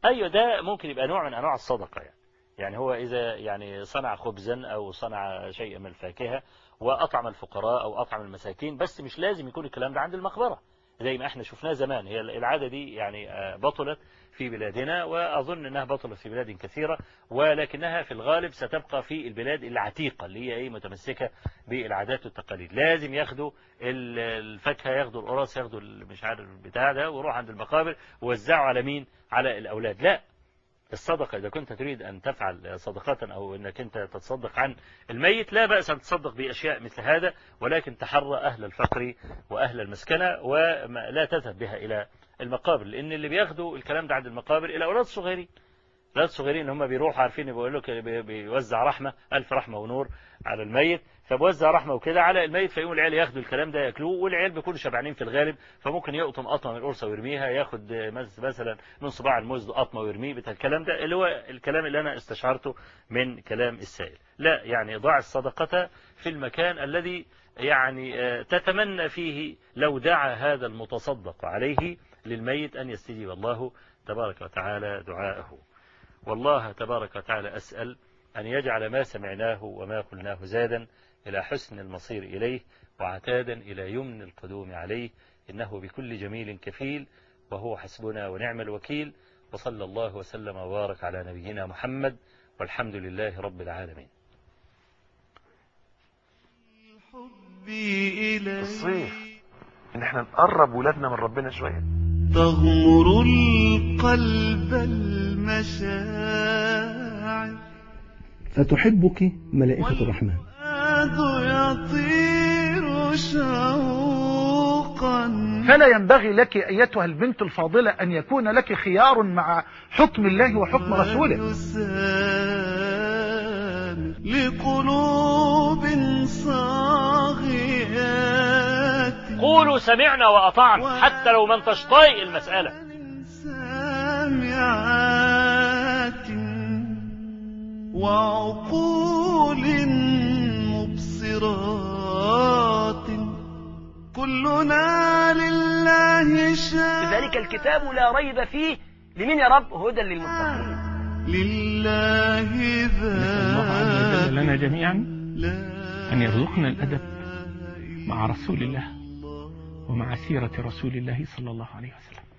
أيوه ده ممكن يبقى نوع من أنواع الصدقة يعني. يعني هو إذا يعني صنع خبزا أو صنع شيئا من الفاكهة وأطعم الفقراء أو أطعم المساكين بس مش لازم يكون الكلام ده عند المقبرة. زي ما إحنا شفناه زمان. هي العادة دي يعني آه، بطلت في بلادنا وأظن إنها بطلت في بلاد كثيرة ولكنها في الغالب ستبقى في البلاد العتيقة اللي هي إيه متمسكة بالعادات والتقاليد. لازم ياخدوا ال- الفاكهة ياخدوا القراص ياخدوا مش عارف البتاع ده ويروح عند المقابر ووزعوا على مين؟ على الأولاد. لا الصدقة إذا كنت تريد أن تفعل صدقة أو أنك أنت تتصدق عن الميت لا بأس أن تصدق بأشياء مثل هذا ولكن تحرى أهل الفقر وأهل المسكنة ولا تذهب بها إلى المقابر لأن اللي بياخدوا الكلام ده عند المقابر الأولاد الصغيرين الأولاد الصغيرين هم بيروحوا عارفين بيقول لك بي- بيوزع رحمة ألف رحمة ونور على الميت. فبوزع رحمة وكده على الميت فيقوم العيال ياخدوا الكلام ده ياكلوه والعيال بيكونوا شبعانين في الغالب فممكن يقطم قطمة من القرصة ويرميها ياخد مثلا من صباع الموز قطمة ويرميه بتاع الكلام ده اللي هو الكلام اللي أنا استشعرته من كلام السائل. لا يعني ضع الصدقة في المكان الذي يعني آه، تتمنى فيه لو دعا هذا المتصدق عليه للميت أن يستجيب الله تبارك وتعالى دعاءه. والله تبارك وتعالى أسأل أن يجعل ما سمعناه وما قلناه زادا إلى حسن المصير إليه وعتادا إلى يمن القدوم عليه. إنه بكل جميل كفيل وهو حسبنا ونعم الوكيل. وصلى الله وسلم وبارك على نبينا محمد والحمد لله رب العالمين. الصيف. إن إحنا نقرب ولادنا من ربنا شوية. تغمر القلب المشاعر. فتحبك ملائكة الرحمن. شوقا فلا ينبغي لك أيتها البنت الفاضلة أن يكون لك خيار مع حكم الله وحكم رسوله. لقلوب صاغيات. قولوا سمعنا وأطعنا حتى لو ما انتش طايق المسألة سامعات وعقول مبصرات. كلنا لله شاء ذلك الكتاب لا ريب فيه لمن يا رب؟ هدى للمتقين. لله الله عز ذات وجل لنا جميعا أن يرزقنا الأدب مع رسول الله ومع سيرة رسول الله صلى الله عليه وسلم.